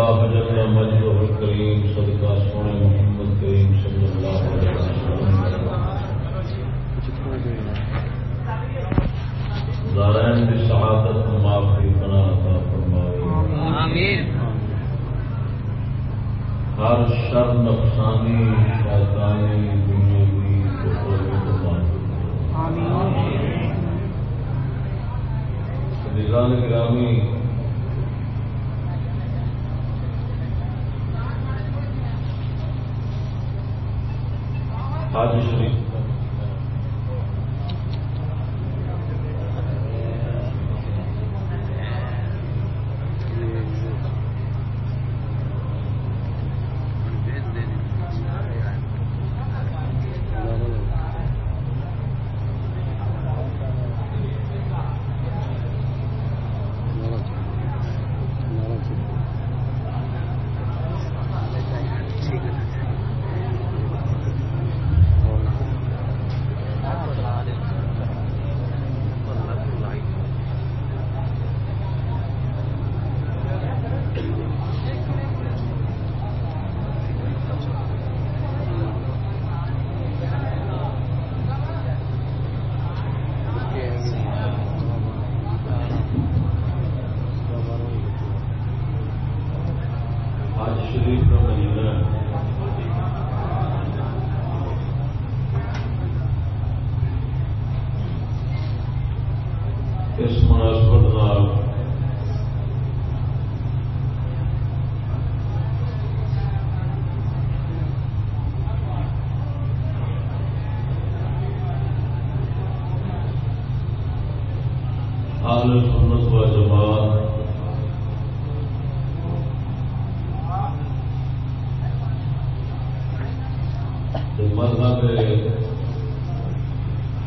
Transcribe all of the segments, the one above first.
اللہ حجرنا مجد و کریم صدقہ سونے محمد کریم صلی اللہ علیہ وسلم دارین کی سعادت معافی بنا عطا فرمائی۔ آمین۔ ہر شر نفسانی شیطانی دنیاوی کو آمین۔ رضا گرامی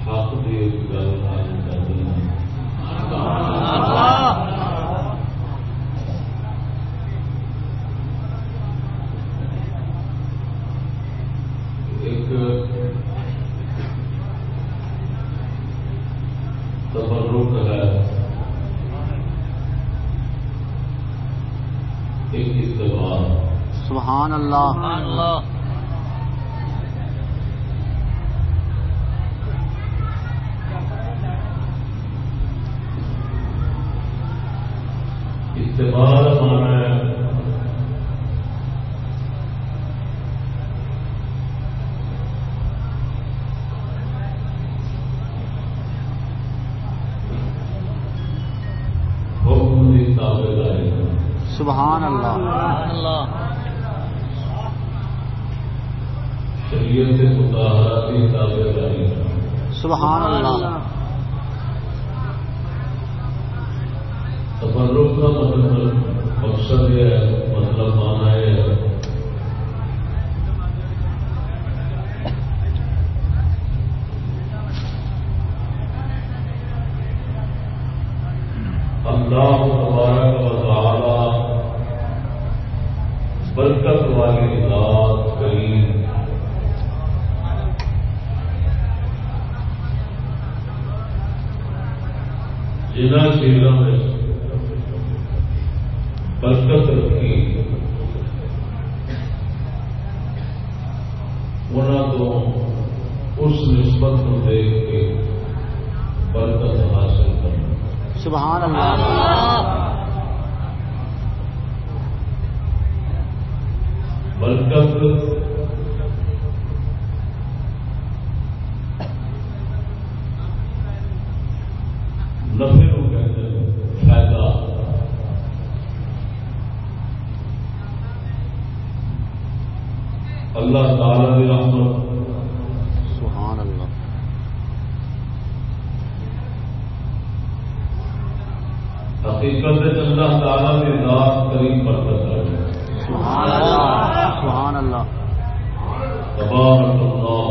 حق کی ایک گل حاصل کرتے ہیں ایک تبرک ہے ایک اتباع سبحان اللہ۔ مانا ہے حکم کی تابے داری سبحان اللہ۔ شریعت کے مطالعات کی تابے داری سبحان اللہ تبرک کا مطلب مقصد یہ ہے مطلب مانا یہ ہے اللہ تبارک و تعالی برکت والی ذات کریم جنہ چیزوں میں برکت رکھی انہوں تو اس نسبت کو دیکھ کے برکت حاصل کرنا سبحان اللہ برکت نفے کو کہتے ہیں فائدہ اللہ تعالی کی رحمت۔ سبحان اللہ حقیقت اللہ تعالی کی ذات برکت ہے سبحان اللہ سبحان اللہ تبارک اللہ۔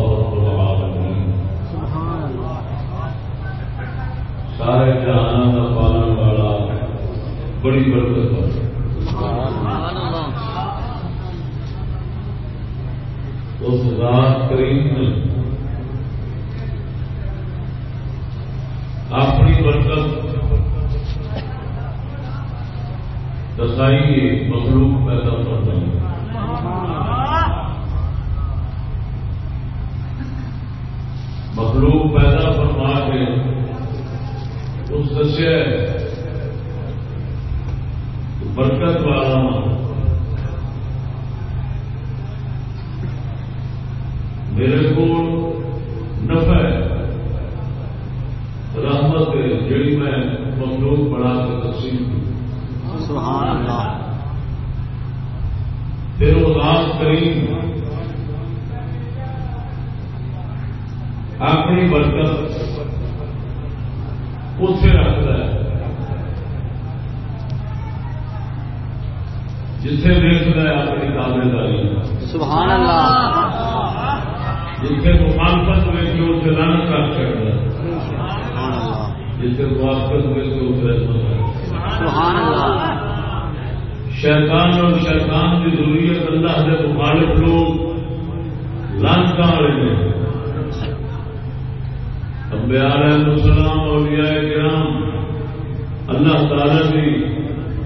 ذات کریم نے اپنی برکت دسائی مخلوق پیدا کرتا ہے مخلوق پیدا فرما کے اس دسیا برکت والا میرے کو نفع رحمت جیڑی میں مخلوق بڑھا کے تقسیم کی سبحان اللہ پھر وہ ذات کریم اپنی برکت اسے رکھتا ہے جسے دیکھتا ہے اپنی تابے داری سبحان اللہ جسے مخالفت ہوئے کہ اسے لانت کر سکتا ہے سبحان اللہ جسے موافقت ہوئے کہ اسے رحمت ہے سبحان اللہ شیطان اور شیطان کی ضروریت اللہ سے مخالف لوگ لانتا والے نے انبیاء علیہ السلام اولیاء کرام اللہ تعالی کی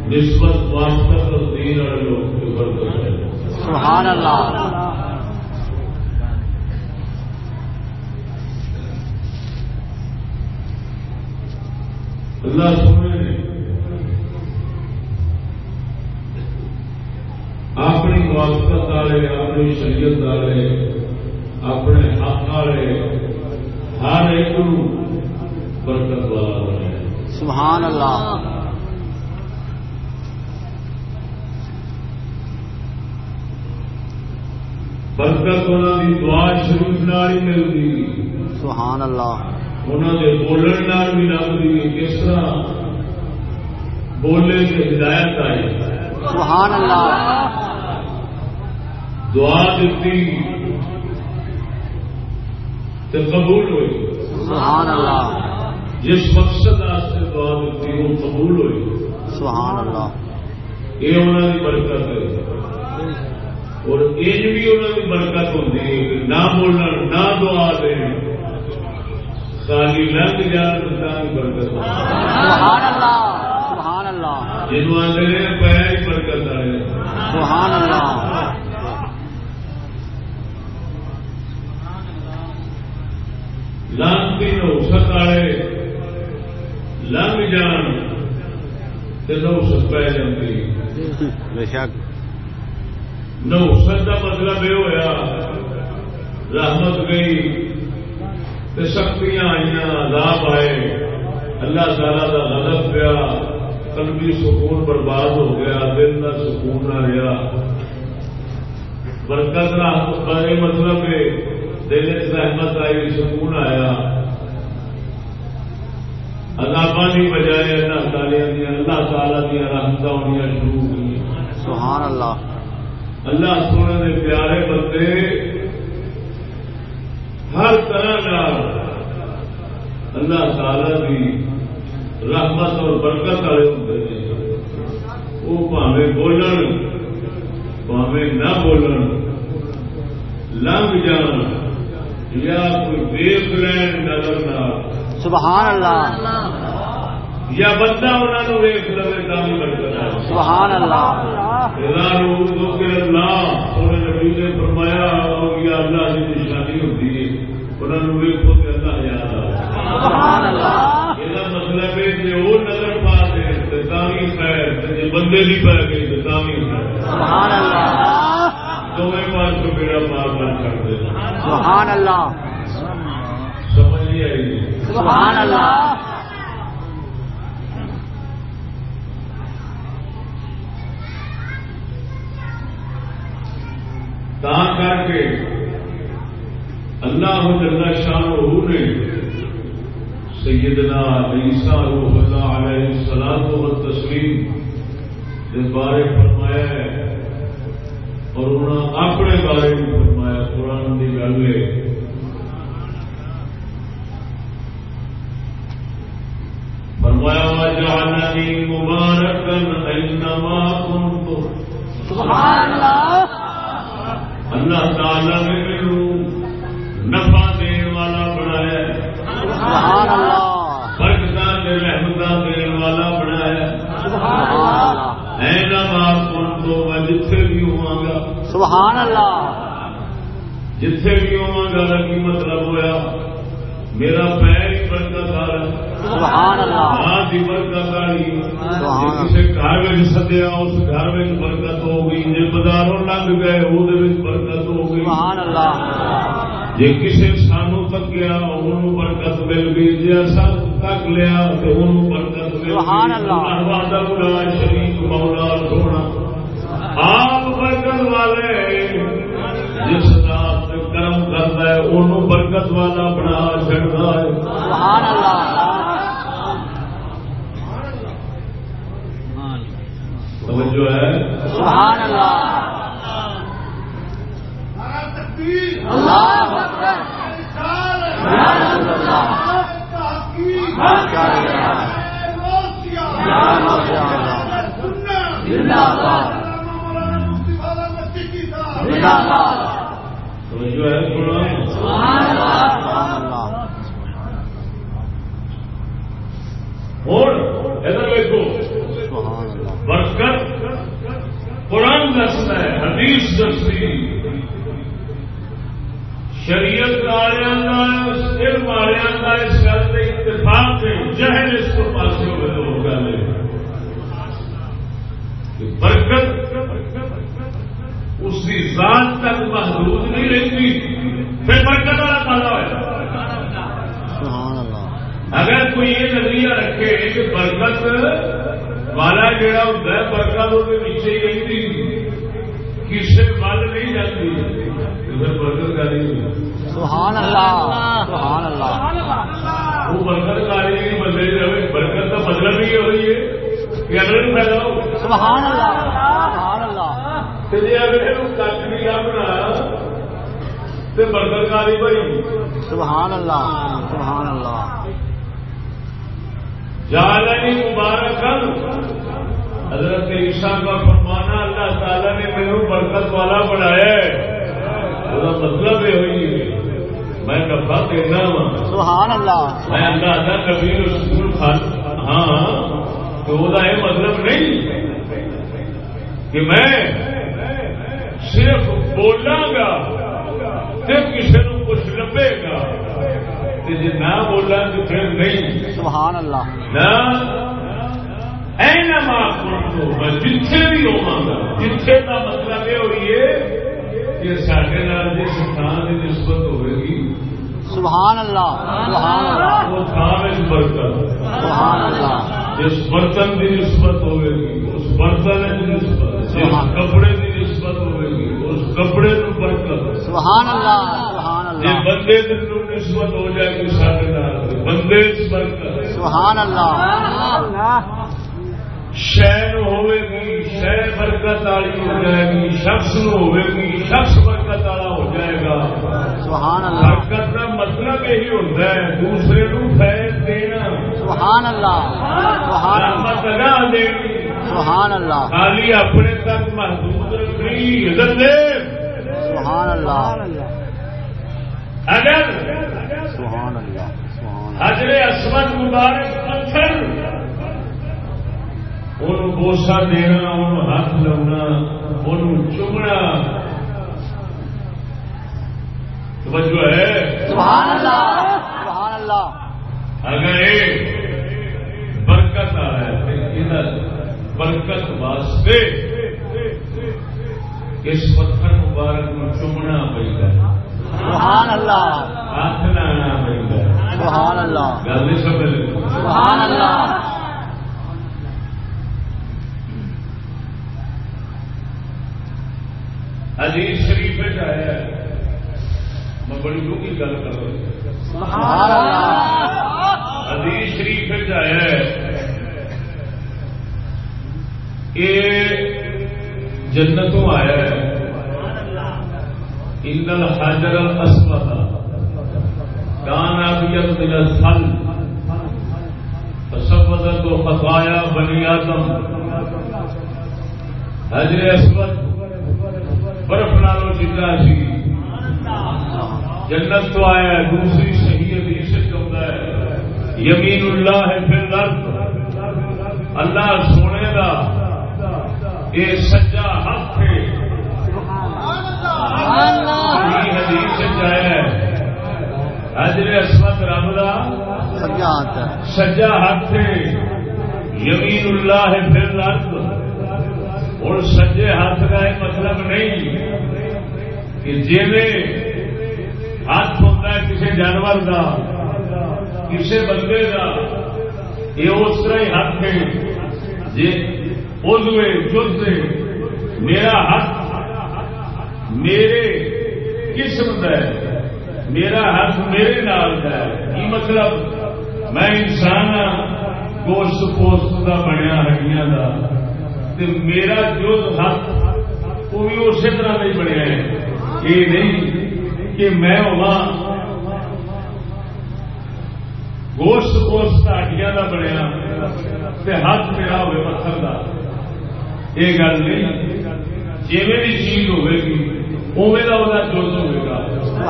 نسبت واسطہ اور دین والے لوگ کے برکت ہے سبحان اللہ اللہ سونے نے اپنی موافقت والے اپنی شریعت والے اپنے حق والے ہر ایک برکت والا بنایا سبحان اللہ۔ برکت انہوں کی دعا شریف نال ہی ملتی سبحان اللہ۔ انہوں کے بولن بھی لگتی کس طرح بولے سے ہدایت آئی سبحان اللہ دعا دیتی تو قبول ہوئی سبحان اللہ جس مقصد واسطے دعا دیتی وہ قبول ہوئی سبحان اللہ یہ انہوں کی برکت ہے اور یہ بھی انہوں کی برکت ہوتی ہے نہ بولنا نہ دعا دیں خالی لنگ جان کی برکت سبحان اللہ سبحان اللہ۔ جنوب آتے ہیں پیر ہی برکت آئے۔ سبحان اللہ۔ لانتی نوسط والے لنگ جان تو نوسط پی جاتی بے شک۔ نوسط کا مطلب یہ ہوا رحمت گئی۔ تے سختیاں آئی عذاب آئے۔ اللہ تعالی کا غضب پیا۔ قلبی سکون برباد ہو گیا دل کا سکون نہ رہا برکت یہ مطلب ہے دل رحمت آئی سکون آیا۔ عذاباں کی بجائے اللہ تعالی دیا اللہ تعالی دیا رحمت ہونی شروع ہوئی سبحان اللہ۔ اللہ سونے کے پیارے بندے ہر طرح کا اللہ تعالی کی رحمت اور برکت والے ہوتے ہیں وہ پاوے بولن پاوے نہ بولن لنگ جان یا کوئی دیکھ لین نظر نہ سبحان اللہ۔ یا بندہ انہوں نے ویخ برکت ہے سبحان اللہ۔ اللہ سونے نبی نے فرمایا یا اللہ کی نشانی ہوتی ہے انہوں نے وہ نظر پا دے تامی خیر جی بندے تو تامی خیر۔ سبحان اللہ۔ دونوں پاس کو میرا پار بند کر دے۔ سبحان اللہ۔ سمجھ نہیں آئی؟ سبحان اللہ۔ تا کر کے اللہ جل شان نے سیدنا عیسیٰ روح اللہ علیہ السلام و تسلیم کے بارے فرمایا ہے اور انہوں نے اپنے بارے بھی فرمایا قرآن کی گل ہے۔ فرمایا جعلنی مبارکن اینما کنت سبحان اللہ! اللہ تعالی نے میرے نفع سبحان اللہ۔ برکت دے رحمت دین والا بنایا سبحان اللہ۔ اے نماز کن تو میں جتھے بھی ہوا گا سبحان اللہ۔ جتھے بھی ہوا گا لگی مطلب ہویا۔ میرا پیر ہی برکت آ رہا سبحان اللہ۔ ماں کی برکت آ رہی کسی گھر میں سدیا اس گھر میں برکت ہو گئی۔ جی بازاروں لنگ گئے وہ برکت ہو گئی۔ سبحان اللہ۔ جی کسی سانو تکیا انہوں برکت مل گئی جی اصا تک لیا تو انہوں برکت مل گئی شریف مولا سونا آپ برکت والے جس رات کرم کرتا ہے انہوں برکت والا بنا چڑھتا ہے سبحان اللہ توجہ ہے سبحان اللہ اللہ اکبر یا رسول اللہ یا مولا اللہ زندہ باد زندہ باد توجہ ہے قرآن سبحان اللہ سبحان اللہ اور ادھر دیکھو سبحان اللہ برکت قرآن دستا ہے حدیث دستی شریعت والوں کا علم والوں کا اس گل سے اتفاق ہے جہل اس کو پاس ہوئے تو وہ گل ہے کہ برکت اس کی ذات تک محدود نہیں رہتی پھر برکت والا پیدا ہوا سبحان اللہ اگر کوئی یہ نظریہ نہ رکھے کہ برکت والا جڑا ہوتا ہے برکت وہ پیچھے ہی رہتی کسی ول نہیں جاتی برکت کاری سبحان اللہ سبحان اللہ وہ برکت کاری نہیں بدلے رہے برکت کا مطلب ہی ہوئی ہے کہ اگلے پیدا ہو سبحان اللہ سبحان اللہ اگلے کچھ سبحان اللہ سبحان اللہ جالنی حضرت عیسیٰ کا فرمانا اللہ تعالیٰ نے میرے برکت والا بنایا ہے۔ مطلب یہ ہوئی ہے۔ میں نفا دینا وا۔ سبحان اللہ میں اللہ کا کبھی رسول ہاں تو وہ مطلب نہیں۔ کہ میں صرف بولاں گا صرف کسی کو کچھ لبے گا تے جے نہ بولاں تو پھر نہیں۔ سبحان اللہ۔ نہ کنتو میں جتھے بھی ہوا گا۔ جتھے کا مطلب یہ ہوئی ہے کہ سارے نال جس تھان کی نسبت ہوئے گی سبحان اللہ سبحان اللہ۔ وہ تھان اس برکت سبحان اللہ۔ جس برتن کی نسبت ہوئے گی اس برتن کی نسبت۔ جس کپڑے کی نسبت ہوئے گی اس کپڑے کو برکت سبحان اللہ سبحان جی اللہ بندے کی نسبت ہو جائے گی سارے نال بندے برکت سبحان اللہ۔ شہ ہوے گی شہ برکت والی ہو جائے گی شخص ہوے گی شخص برکت والا ہو جائے گا۔ سبحان اللہ۔ برکت کا مطلب یہی ہوتا ہے دوسرے نو فیض دینا۔ سبحان اللہ۔ سبحان اللہ۔ دینی۔ سبحان اللہ. خالی اپنے تک محدود رکھنی عزت دے. سبحان اللہ. اگر سبحان اللہ سبحان حضر اسمت مبارک پتھر. ان بوسا دینا ان ہاتھ لاؤنا ان چمنا توجہ ہے؟ سبحان اللہ سبحان اللہ. اگر یہ برکت آ ہے برکت واسطے اس پتھر مبارک چمنا پڑتا ہے۔ سبحان اللہ۔ ہاتھ لانا ہے۔ سبحان اللہ۔ گل سمجھ سبحان اللہ۔ حدیث شریف آیا ہے۔ میں بڑی ڈوکی گل کر رہا ہوں۔ حدیث شریف آیا ہے۔ یہ جنتوں آیا ہے۔ ان الحجر الاسود کان ابيض من الثل فسبدت خطايا بني آدم۔ حجر اسود برف نالو چیزا سی۔ جنت تو آیا ہے۔ دوسری صحیح حدیث سے چاہتا ہے۔ یمین اللہ ہے پھر درد۔ اللہ سونے کا یہ سجا ہاتھ ہے۔ حدیث حضر اسمت رب کا سجا ہاتھ ہے۔ یمین اللہ ہے پھر درد اور سجے ہاتھ کا یہ مطلب نہیں کہ جی ہاتھ ہوتا ہے کسی جانور کا کسی بندے کا یہ اس طرح ہی ہاتھ ہے۔ جی ادوے جد میرا ہاتھ میرے قسم ہے۔ میرا ہاتھ میرے نال ہے۔ یہ مطلب؟ میں انسان ہاں گوشت پوست کا بنیا ہڈیاں کا میرا جو ہاتھ وہ بھی اسی طرح نہیں بنیا ہے۔ یہ نہیں کہ میں ہوا گوشت گوشت ہڈیاں کا بنیا ہاتھ میرا ہوئے پتھر کا یہ گل نہیں جی بھی چیز ہوے گی اوے کا وہ جز ہوگا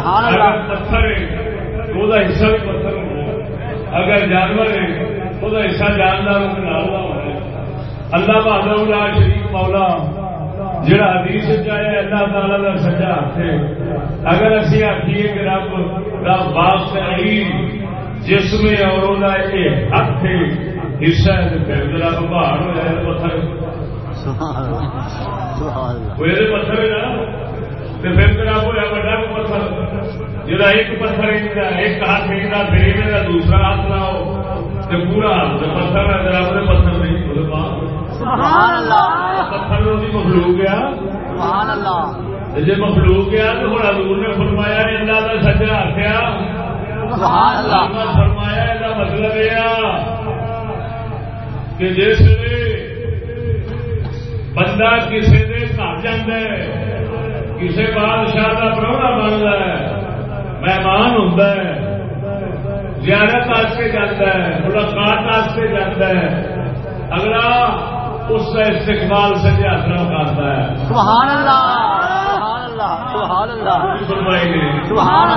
اگر پتھر ہے تو حصہ بھی پتھر اگر جانور ہے وہ حصہ جاندار اللہ بہادر شریف مولا جڑا حدیث چاہے اللہ تعالی کا سجا ہاتھ ہے اگر اسی آخیے کہ رب کا باپ تعلیم جسم اور وہ ہاتھ ہے حصہ ہے پھر تو رب پہاڑ ہو جائے پتھر سبحان اللہ۔ سبحان اللہ وہ یہ پتھر ہے نا تو پھر تو رب ہوا بڑا پتھر۔ جا ایک پتھر ایک ہاتھ ایک پھر کا دوسرا ہاتھ لاؤ کہ پورا پتھر ہے رب نے پتھر نہیں وہ بعد سبحان اللہ۔ پتھر روزی مخلوق گیا سبحان اللہ۔ جی مخلوق گیا تو ہوں حضور نے فرمایا اللہ کا سجا آخیا۔ سبحان اللہ۔ فرمایا یہ مطلب یہ کہ جس بندہ کسی کے گھر جانا ہے کسی بادشاہ کا پرونا بنتا ہے مہمان ہوں زیارت واسطے جاتا ہے ملاقات واسطے جاتا ہے اگلا اس کا استقبال سجا حاصل کرتا ہے سبحان اللہ سبحان اللہ سبحان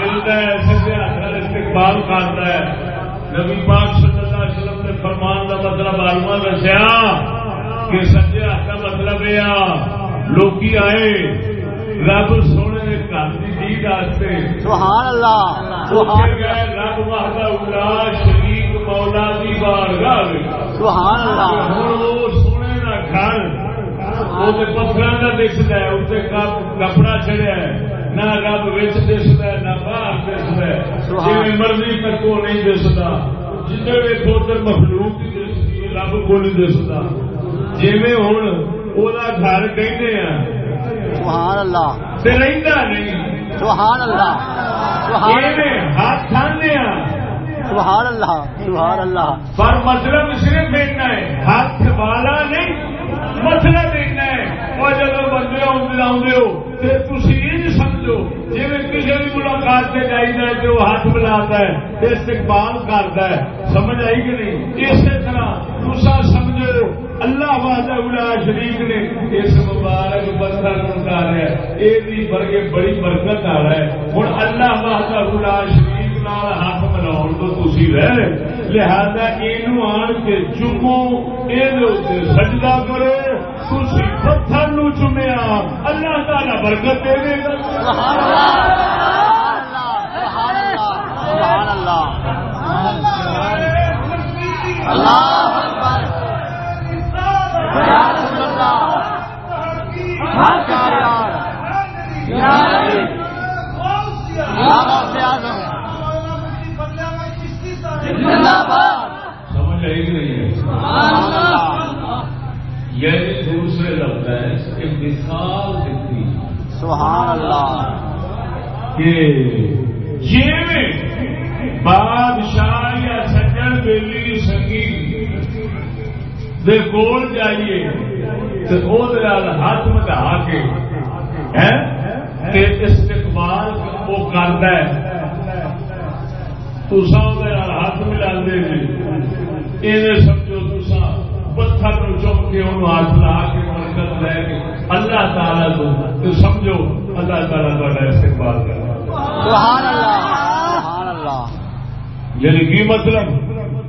ملتا ہے استقبال کرتا ہے نبی پاک صلی اللہ علیہ وسلم نے فرمان کا مطلب آلما دسیا کہ ہاتھ کا مطلب یہ لوکی آئے رب سونے کے گھر کی جیت واسطے سبحان اللہ سبحان اللہ رب مہدا الا شریک مولا دی بارگاہ وچ سبحان اللہ وہ سونے کا گھر وہ پتھر کا دستا ہے اتنے کپڑا چڑیا ہے نہ رب دستا ہے نہ باہر دستا ہے جی مرضی تک وہ نہیں ویکو تو مخلوق رب کو نہیں دستا جی ہوں وہ گھر کہنے سبحان اللہ تے رہندا نہیں سبحان اللہ سبحان ایویں ہاتھ ہیں سبحان اللہ سبحان اللہ پر مطلب صرف اتنا ہے ہاتھ والا نہیں مطلب اتنا ہے اور جب بندے آدھے ہو تو تھی یہ سمجھو جی کسی بھی ملاقات سے جائیے تو وہ ہاتھ ملاتا ہے استقبال کرتا ہے سمجھ آئی کہ نہیں اسی طرح دوسرا سمجھو اللہ وحدہ الا شریف نے اس مبارک پتھر اتارا ہے یہ بھی برگے بڑی برکت آ رہا ہے ہوں اللہ وحدہ الا شریف نال ہاتھ ملاؤ تو تھی رہ لہذا یہ آن کے چکو یہ سجدہ کرو تھی پتھر نو چومیا اللہ تعالی برکت دے دے گا اللہ سمجھ آئی نہیں ہے یہ دوسرے لفظ ہے ایک مثال دیتی سبحان اللہ۔ کہ جی بادشاہ دے کول جائیے وہ ہاتھ مٹا کے ہیں؟ تے استقبال وہ کرتا ہے۔ تسا ہاتھ ملا سمجھو تسا پتھر نو کے انہوں ہاتھ لا کے برکت لے کے اللہ تعالیٰ تو تو سمجھو اللہ تعالیٰ تا استقبال کر سبحان اللہ سبحان اللہ۔ یعنی کی مطلب؟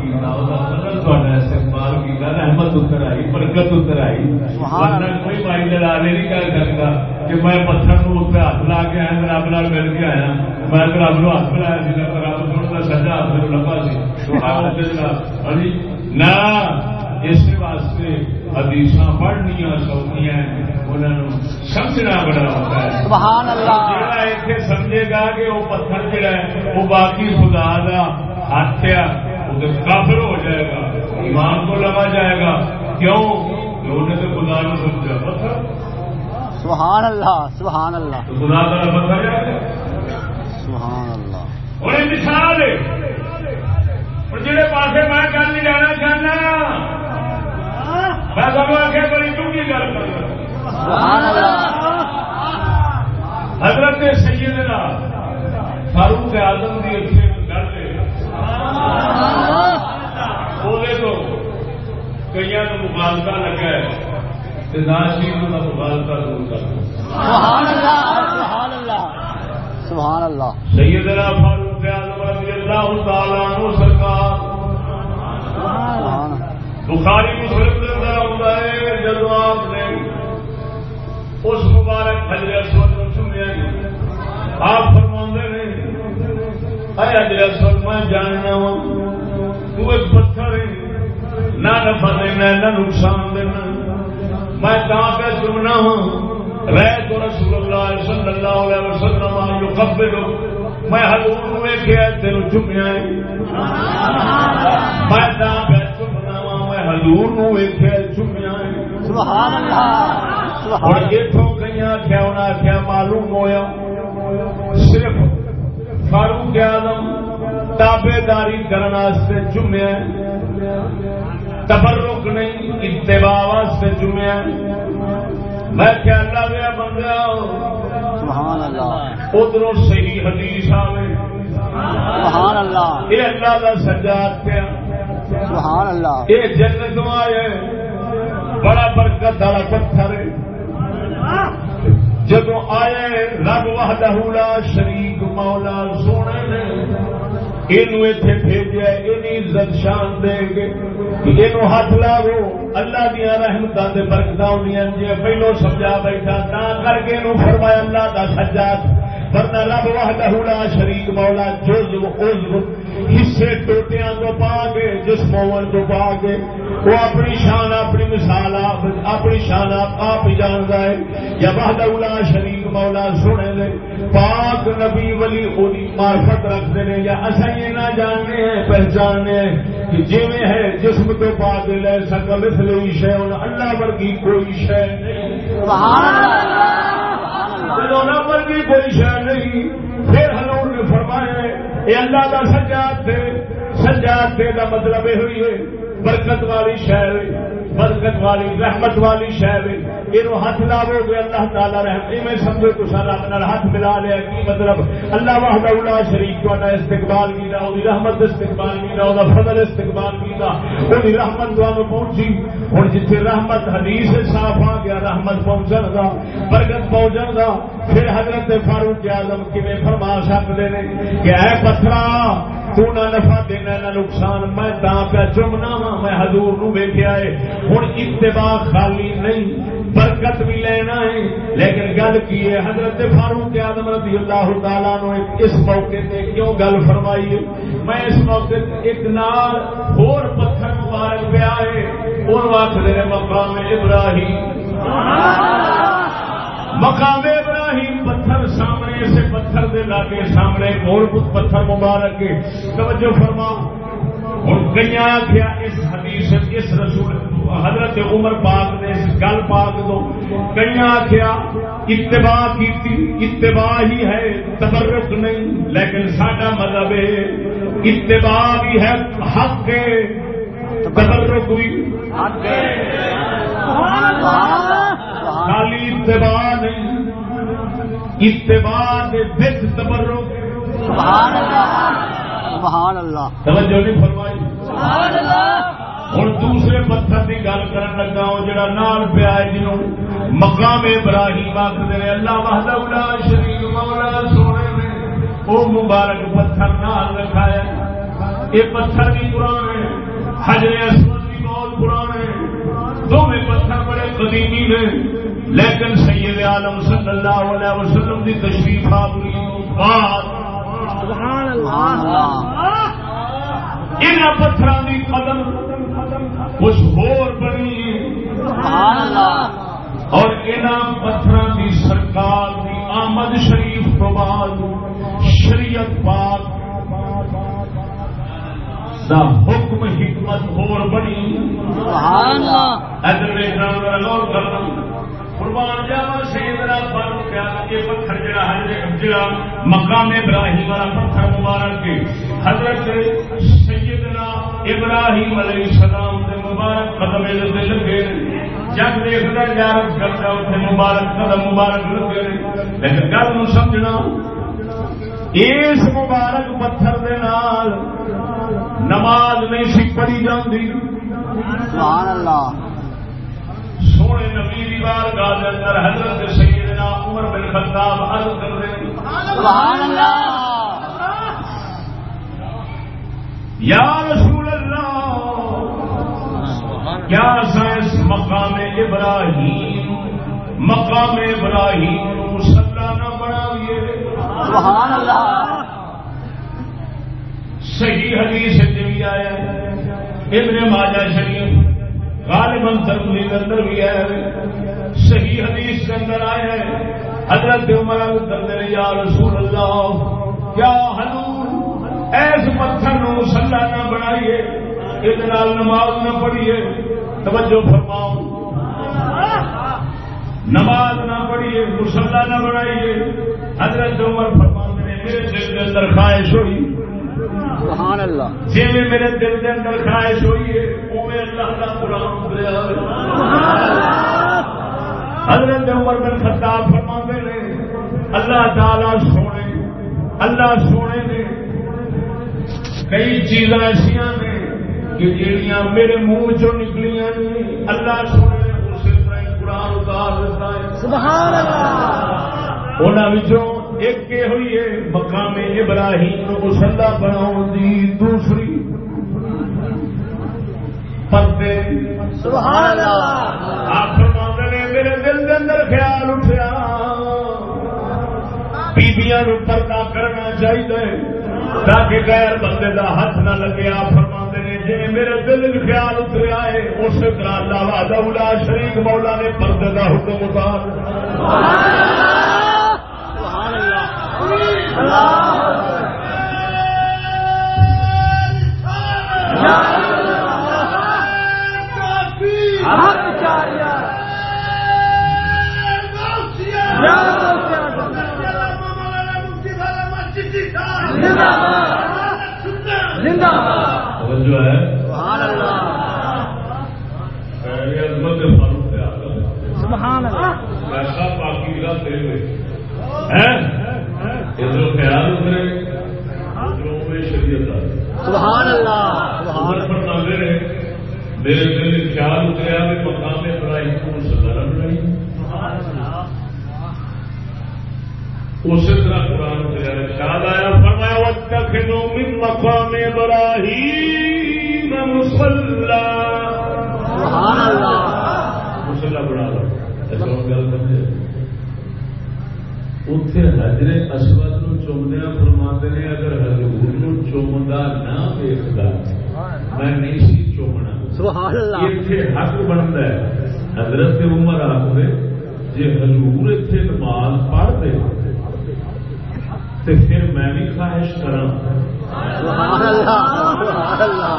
کیا تا استقبال کیا رحمت اتر آئی برکت اتر آئی۔ ورنہ کوئی بھائی دلالے نہیں کر سکتا کہ میں پتھر اتنے ہاتھ لا کے آیا رب نال مل کے آیا۔ میں رب نو ہاتھ ملایا سی رب سجا ہاتھ لبا سی۔ نہ اس واسطے حدیث پڑھنیا سوکھیاں انہوں سمجھنا بڑا ہوتا ہے۔ سبحان اللہ۔ اتنے سمجھے گا کہ وہ پتھر جڑا ہے وہ باقی خدا کا ہاتھ ہے کافر ہو جائے گا ایمان کو لگا جائے گا۔ کیوں؟ انہیں تو خدا نے سمجھا پتھر۔ سبحان اللہ سبحان اللہ۔ خدا کا پتھر ہے؟ سبحان اللہ۔ اور مثال اور جہے پاسے میں گل نہیں جانا چاہنا میں سب آخیا بڑی ڈوگی گل اللہ حضرت سیدنا فاروق اعظم کی اتنے گل وہ تو کئی مخالفہ لگا ہے ناشیل کا مخالفہ دور کر سبحان اللہ سبحان اللہ سبحان اللہ سیدنا فاروق اعظم رضی اللہ تعالیٰ عنہ سرکار۔ سبحان بخاری مسلم کے اندر آتا ہے جب آپ نے اس مبارک حجر اسود کو سنیا آپ فرما نے اے حجر اسود میں جاننا تو ایک پتھر ہے۔ نہ نفع دینا نہ نقصان دینا۔ میں کہاں پہ سننا ہوں رہ تو رسول اللہ صلی اللہ علیہ وسلم جو قبل میں ہلور ویخیا تین چومیا میں پہ چومنا وا میں ہلور ویخیا چومیا کئی آخیا انہیں آخیا معلوم ہوا صرف فاروق آدم تابے داری کرنے چومیا تبرک نہیں اتباع واسطے چومیا میں کیا اللہ دیا بندہ ادھر صحیح حدیث آئے سبحان اللہ۔ یہ اللہ کا سجاد پیا سبحان اللہ۔ یہ جنت آئے۔ بڑا برکت والا پتھر ہے۔ جب آئے، رب وحدہ لا شریک مولا سونے نے یہ بھیجا عزت شان دے گے یہ ہاتھ لاو اللہ دیا رحمت سے برکت ہونی جی پہلو سمجھا بیٹھا، تا کر کے فرمایا، اللہ کا سجاد، ورنہ رب وحدہ لا شریک مولا جز عزو حصے ٹوٹیاں تو پا کے جس مومن تو پا کے۔ وہ اپنی شان اپنی مثال آپ اپنی شان آپ آپ جانتا ہے۔ یا وحدہ لا شریک مولا سونے لے پاک نبی ولی اولی معرفت رکھتے ہیں۔ یا اصا یہ نہ جاننے ہیں پہچاننے ہیں کہ جی میں ہے جسم تو پا کے لے سکا مثل شے اللہ ورگی کوئی شے نہیں۔ اللہ۔ ورگی کوئی شے نہیں پھر حضور نے فرمایا یہ اللہ کا سجاد تھے سجاد کا مطلب یہ ہوئی ہے برکت والی شہر برکت والی، رحمت والی شہر یہ ہاتھ لاو گے اللہ تعالیٰ رحمت میں سمجھو تو سارا اپنا ہاتھ ملا لیا کی مطلب؟ اللہ وحدہ اللہ شریف کو استقبال کیا وہ رحمت استقبال کیا وہ فضل استقبال کیا وہ رحمت تمہیں پہنچی۔ ہوں جتنے رحمت حدیث صاف آ گیا، رحمت پہنچن کا برکت پہنچن کا پھر حضرت فاروق اعظم کیون فرما سکتے ہیں کہ اے پتھرا تو نہ نفع دینا، نہ نقصان، میں تا پہ چمنا وا ہاں، میں حضور نو ویکیا ہے۔ ہوں اتباع خالی نہیں، برکت بھی لینا ہے۔ لیکن گل کی ہے، حضرت فاروق اعظم رضی اللہ تعالیٰ نو اس موقع تے کیوں گل فرمائی ہے؟ میں اس موقع ایک نال اور پتھر مبارک پہ آئے اور وقت میرے مقام ابراہیم۔ مقام ابراہیم پتھر سامنے سے پتھر دے لاگے سامنے، اور کچھ پتھر مبارک کے۔ توجہ فرما اور کئی آخیا اس حدیث، اس رسول حضرت عمر پاک نے اس گل پاک دو کئی آخیا اتباع کی اتباع ہی ہے، تبرک نہیں، لیکن سڈا مطلب ہے، اتباع بھی ہے، حق ہے، تبرک بھی۔ حق خالی اتباع نہیں اتباع تبرک سبحان اللہ سبحان اللہ توجہ نہیں فرمائی۔ سبحان اللہ۔ ہوں دوسرے پتھر کی گل کر لگا وہ جڑا نال پیا جنوں مقام ابراہیم آخر اللہ وحدہ الا شریف مولا سونے نے۔ وہ مبارک پتھر نال رکھایا یہ پتھر بھی پرانے حجر اسود بھی بہت پرانے دونوں پتھر بڑے قدیمی نے لیکن سید عالم صلی اللہ علیہ وسلم کی تشریف اللہ۔ ان پتھر کی قدم کچھ ہور بنی۔ اور ان پتھر کی سرکار کی آمد شریف تو بعد شریعت پاک دا حکم حکمت ہور بنی۔ سبحان اللہ ادھر دیکھنا میرا غور کرنا قربان جاوا سیدنا فاروق یہ پتھر جڑا ہے جڑا مقام ابراہیم والا پتھر مبارک کے حضرت سیدنا ابراہیم علیہ السلام کے مبارک قدم دے لگے۔ جب دیکھتا یارت کرتا اتنے مبارک قدم مبارک لگے۔ لیکن گل سمجھنا اس مبارک پتھر دے نال نماز نہیں سی پڑھی جاتی سبحان اللہ سونے نبی دی بارگاہ دے اندر حضرت سیدنا عمر بن خطاب عرض کر دے سبحان اللہ یا رسول اللہ کیا سائنس مقام ابراہیم مقام ابراہیم سبحان اللہ۔ صحیح حدیث بھی آیا ابن ماجہ شریف غالباً ترمذی کے اندر بھی ہے۔ صحیح حدیث کے اندر آیا ہے حضرت عمر کرتے یا رسول اللہ کیا حضور، ایس پتھر نو سلا نہ بنائیے یہ نماز نہ پڑھیے۔ توجہ فرماؤ۔ نماز نہ پڑھیے مسلح نہ بنائیے۔ حضرت عمر فرما نے میرے دل کے اندر خواہش ہوئی۔ سبحان اللہ۔ جی میں میرے دل کے اندر خواہش ہوئی ہے وہ اللہ کا قرآن حضرت عمر بن خطاب فرما نے اللہ تعالی سونے اللہ سونے نے کئی چیزاں ایسا نے کہ جہاں میرے منہ چو نکلیاں اللہ سونے قرآن اتار دیتا ہے سبحان اللہ۔ انہوں ایک یہ ہوئی ہے مقام ابراہیم مسلح بناؤ دی دوسری۔ پردے۔ سبحان اللہ۔ آپ نے میرے دل کے اندر خیال اٹھیا۔ بیبیاں پردہ کرنا چاہیے تاکہ غیر بندے دا ہاتھ نہ لگے آپ فرماتے نے جی میرے دل خیال اتریا ہے اس طرح اللہ وحدہ الا شریک مولا نے پردے کا حکم اتار سبحان اللہ۔ اللہ۔ حجر اسود نو چومدیا فرماتے نے اگر حضور نو چومدا نہ دیکھتا میں نہیں سی چومنا۔ سبحان اللہ۔ حق بنتا ہے۔ حضرت عمر آخر جی حضور اتنے نماز پڑھ دے تو پھر میں بھی خواہش کرا سبحان اللہ سبحان اللہ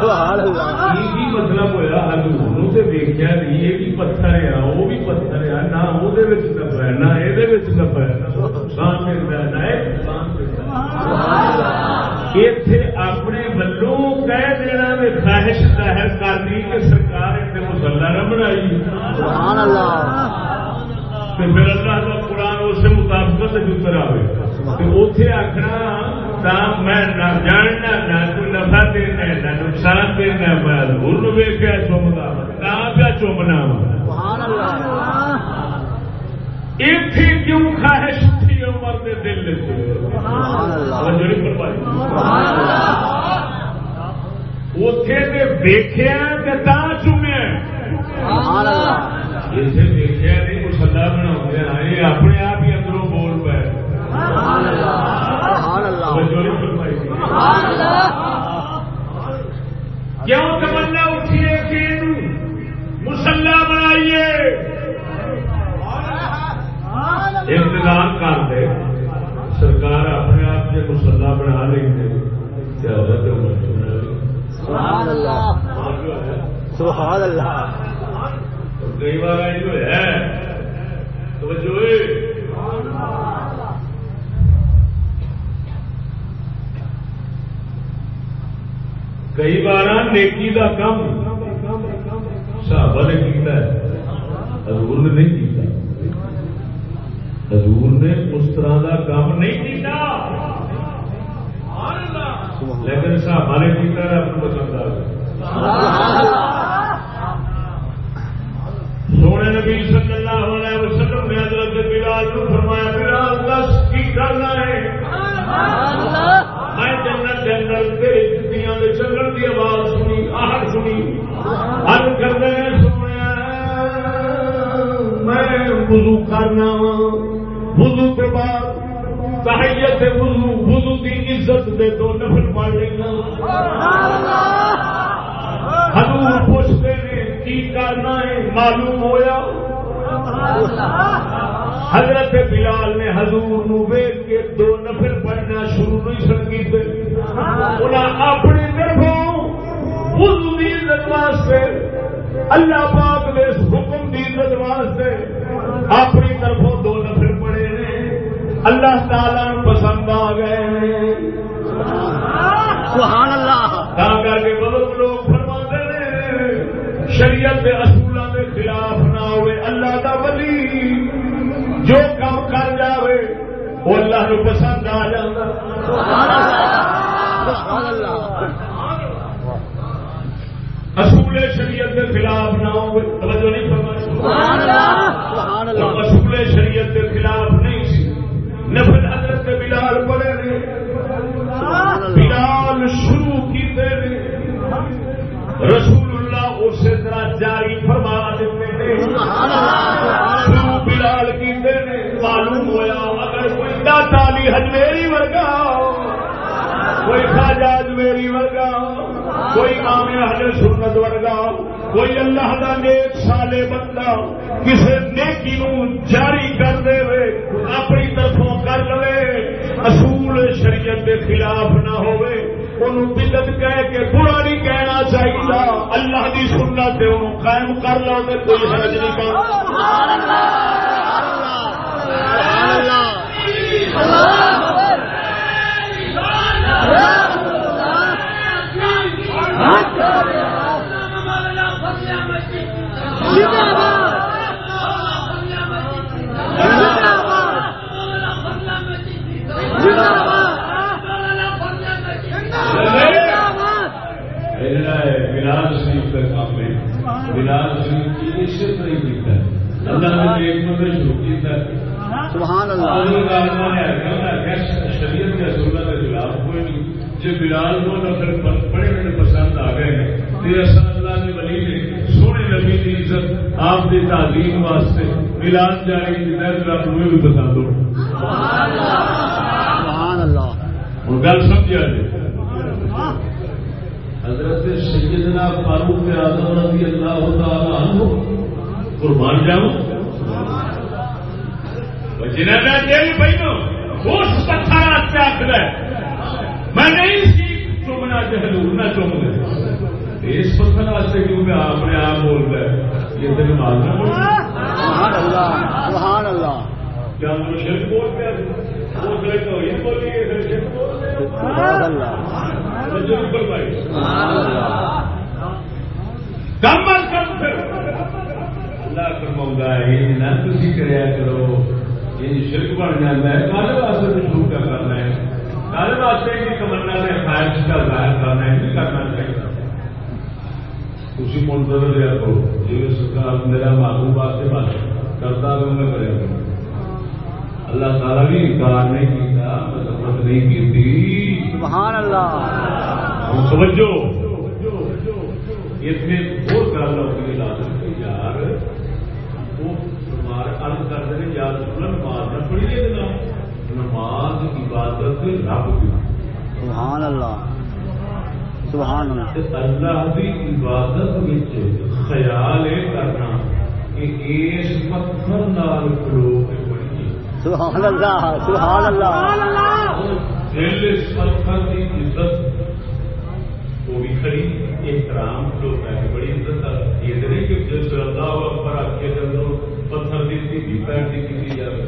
سبحان اللہ۔ یہ بھی مطلب ہوا حضور سے دیکھا نہیں یہ بھی پتھر ہے وہ بھی پتھر ہے نہ وہ نفع ہے نہ یہ نفع ہے نہ نقصان ملتا ہے نہ یہ اتنے اپنے ولوں کہہ دینا میں خواہش ظاہر کر دی کہ سرکار اتنے مسلح نہ بنائی۔ تو پھر اللہ کا قرآن اس سے مطابقت اتر آئے اتے آخنا میں نہ جاننا نہ کوئی نفع دینا نہ نقصان دینا میں ہر ویخیا چومتا نہ پیا چومنا سبحان اللہ اتھی کیوں خواہش تھی عمر کے دل سبحان اللہ جڑی پرواہی سبحان اللہ تا چومیا اسے دیکھا نہیں مسلا بنا یہ اپنے آپ ہی اندروں بول پائے کیوں تمنا اٹھیے کہ مسلح بنائیے۔ انتظام کر دے۔ سرکار اپنے آپ سے مسلح بنا لیں گے اللہ۔ سبحان اللہ۔ کئی بار یہ جو ہے توجہ اے۔ کئی بار نیکی دا کم۔ صحابہ نے کیتا ہے۔ حضور نے نہیں کیتا۔ حضور نے اس طرح کا کام نہیں کیتا۔ لیکن صحابہ نے کیتا ہے اپنے پسند آ گیا سبحان اللہ سونے نبی صلی اللہ علیہ وسلم نے حضرت بلال کو فرمایا بلال دس کی کرنا ہے۔ میں جنت جنگل تیری جتیاں دے چلن کی آواز سنی آہٹ سنی۔ ہر کرنے سنیا میں وضو کرنا وضو کے بعد تحیت وضو وضو کی عزت دے دو نفل پڑھ لینا۔ حضور پوچھتے نے کی کرنا ہے؟ معلوم ہویا؟ حضرت بلال نے حضور نو ویگ کے دو نفر پڑھنا شروع نہیں سن کیتے انہیں اپنی طرفوں دی عزت واسطے اللہ پاک دے اس حکم دی عزت واسطے اپنی طرفوں دو نفر پڑھے نے۔ اللہ تعالی پسند آ گئے سبحان اللہ۔ تا کر کے بزرگ لوگ فرماتے نے شریعت کے جو کام کر جاوے وہ اللہ کو پسند آ اصول شریعت کے خلاف نہ ہو توجہ نہیں فرمائی۔ اصول شریعت کے خلاف نہیں سی۔ نفل حضرت بلال پڑے نے۔ بلال شروع کیتے نے۔ رسول اللہ اسی طرح جاری فرما دیتے ہیں علی حجمیری ورگا ہو، کوئی خواجہ اجمیری ورگا ہو، کوئی امام اہل سنت ورگا ہو، کوئی اللہ کا نیک سالے بندہ کسی نیکی نو جاری کر دے اپنی طرفوں کر لے اصول شریعت کے خلاف نہ ہوئے انہوں بدت کہہ کے برا نہیں کہنا چاہیے اللہ کی سنت تے انہوں قائم کر لو تے کوئی حرج نہیں اللہ! بلال شریف کی عزت نہیں کیتا اللہ نے ایک نمبر شروع کیتا سبحان اللہ۔ اور عالمہ نے آگے انہوں نے آگے شریعت کے اصولہ کے خلاف کوئی نہیں۔ جو بلال کو نفر بڑے بڑے پسند آ گئے ہیں تو اصل اللہ نے ولی نے سونے نبی کی عزت آپ کی تعلیم واسطے بلال جاری کی طرح آپ تمہیں بھی بتا دو۔ سبحان اللہ۔ ہوں گل سمجھا جی حضرت سیدنا فاروق اعظم رضی اللہ تعالی عنہ۔ قربان جاؤں۔ جنہیں میں دل بہنوں اس پتھر آخر میں نہیں سی چومنا چہلو نہ چوم گئے اس پتھر واسطے کیوں میں اپنے آپ بول رہا یہ کیا ہم شرک بول وہ شرک تو بولی شرک بول رہے سبحان اللہ۔ کم از کم پھر۔ اللہ فرماؤں گا یہ نہ تھی کریا کرو۔ یہ شرک بن جاتا ہے کالے واسطے شروع کیا کرنا ہے؟ کالے واسطے کی تمنا نے خواہش کا ظاہر کرنا ہے نہیں کرنا چاہیے۔ اسی منتظر رہا کرو جی سرکار میرا معلوم واسطے بات کرتا تو میں کرے گا اللہ تعالیٰ بھی انکار نہیں کیتا مذمت نہیں کی تھی سبحان اللہ۔ سمجھو۔ اتنے عرض کرتے ہیں سننا نماز نہ نماز عبادت رب کی سبحان اللہ سبحان اللہ اللہ کی عبادت وچ خیال یہ کرنا کہ اس پتھر نال کھلو کے پڑھیے سبحان اللہ سبحان اللہ دل اس پتھر کی عزت وہ بھی کھڑی احترام جو ہے بڑی عزت ہے یہ نہیں کہ جس اللہ اکبر آپ کے اندر پتھر جائے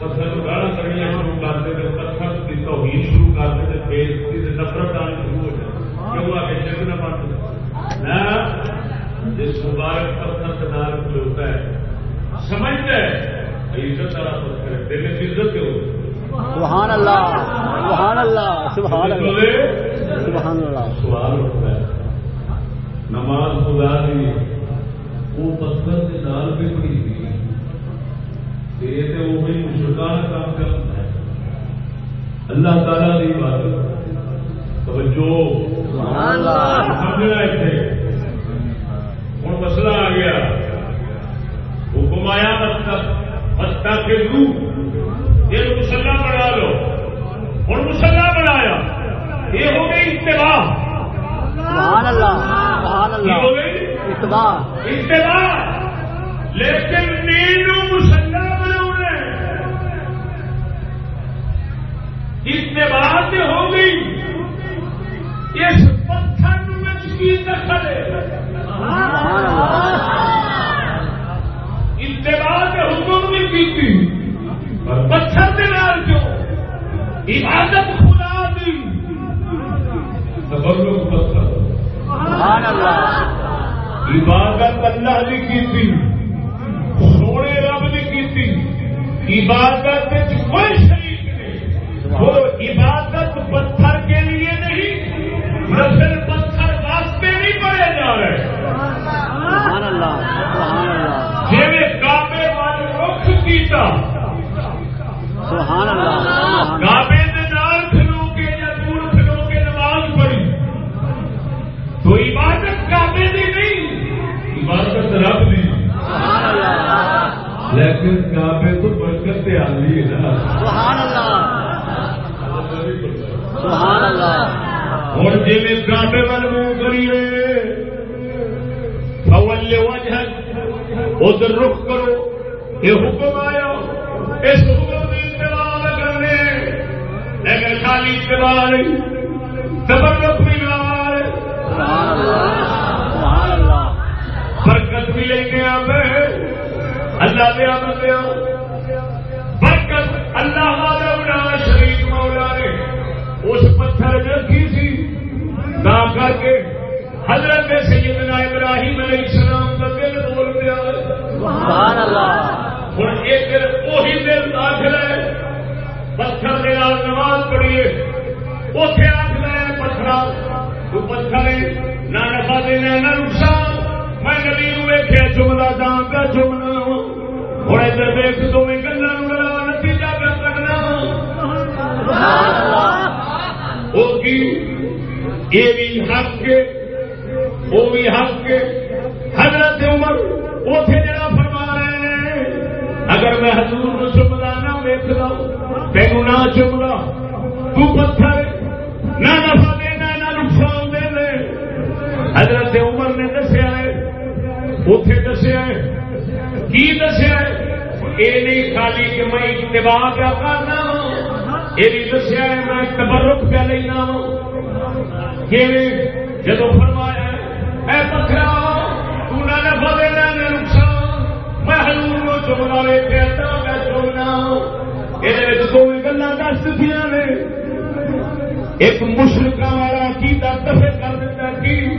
پتھر گاڑا کرنی شروع پتھر کی توہین شروع بےزتی نفرت آنی شروع ہو جائے کیوں آ کے نہ جس مبارک پتھر کے نال کھلوتا ہے سمجھتا ہے عزت والا پتھر ہے دل عزت سبحان اللہ سبحان اللہ سبحان اللہ۔ سبحان اللہ سوال اٹھتا ہے، نماز خدا دی وہ پتھر کے نال پڑی تھی یہ تو کام کرتا ہے۔ اللہ تعالیٰ کی بات توجہ۔ سمجھنا اتنے ہوں مسئلہ آ گیا۔ حکم آیا متا کے لو یہ مسلح بنا لو۔ ہوں مسلح بنایا۔ یہ ہو گئی اتباع۔ سبحان اللہ سبحان یہ ہو گئی اتباع اتباع لیکن زمین مسلا بنا اتباع سے ہو گئی اس پتھر کی دخل اتباع کے حکم بھی کی تھی۔ اور پتھر کے نال جو عبادت خدا دی۔ تبرک پتھر۔ سبحان اللہ۔ عبادت اللہ نے کی تھی سونے رب نے کی تھی۔ عبادت کوئی شریک نہیں۔ وہ عبادت پتھر کے لیے نہیں نسل پتھر واسطے نہیں پڑے جا رہے۔ جی کابے والے رخ کیتا۔ سبحان اللہ لیکن کعبے تو برکت سے آئی ہے نا۔ سبحان اللہ۔ سبحان اللہ۔ اور جی میں کعبے وال منہ کریے۔ فول وجہ ادھر رخ کرو۔ یہ حکم آیا۔ اس حکم کی اتباع کرنے۔ لیکن خالی اتباع نہیں تبرک بھی نال سبحان اللہ۔ سبحان اللہ۔ برکت بھی لینے آئے اللہ دیا بندیا برکت اللہ والا شریف مولا نے۔ اس پتھر رکھی تھی نہ کر کے حضرت سیدنا ابراہیم علیہ السلام کا دل بول دیا سبحان اللہ ہوں یہ دل وہی دل داخل ہے۔ پتھر کے نماز پڑھیے۔ اتے آخ لے پتھر تو پتھر ہوں ادھر دیکھ دو گلا نتیجہ پہ کرنا سبحان اللہ وہ کی؟ یہ بھی حق کے، وہ بھی حق کے۔ حضرت عمر اتے جڑا فرما رہے ہیں، اگر میں حضور کو چملا نہ ویک لو تینو نہ چملا تو پتھر یہ نہیں خالی کہ میں اتباع پہ کرنا وا یہ بھی دسیا ہے میں تبرک پہ لینا وا جب فرمایا اے پتھرا تو نہ نفع دینا نہ نقصان۔ میں حضور کو چمنا وے کہتا میں چمنا یہ دو گلا دس دیا نے۔ ایک مشرقہ والا کی دفے کر دیتا کی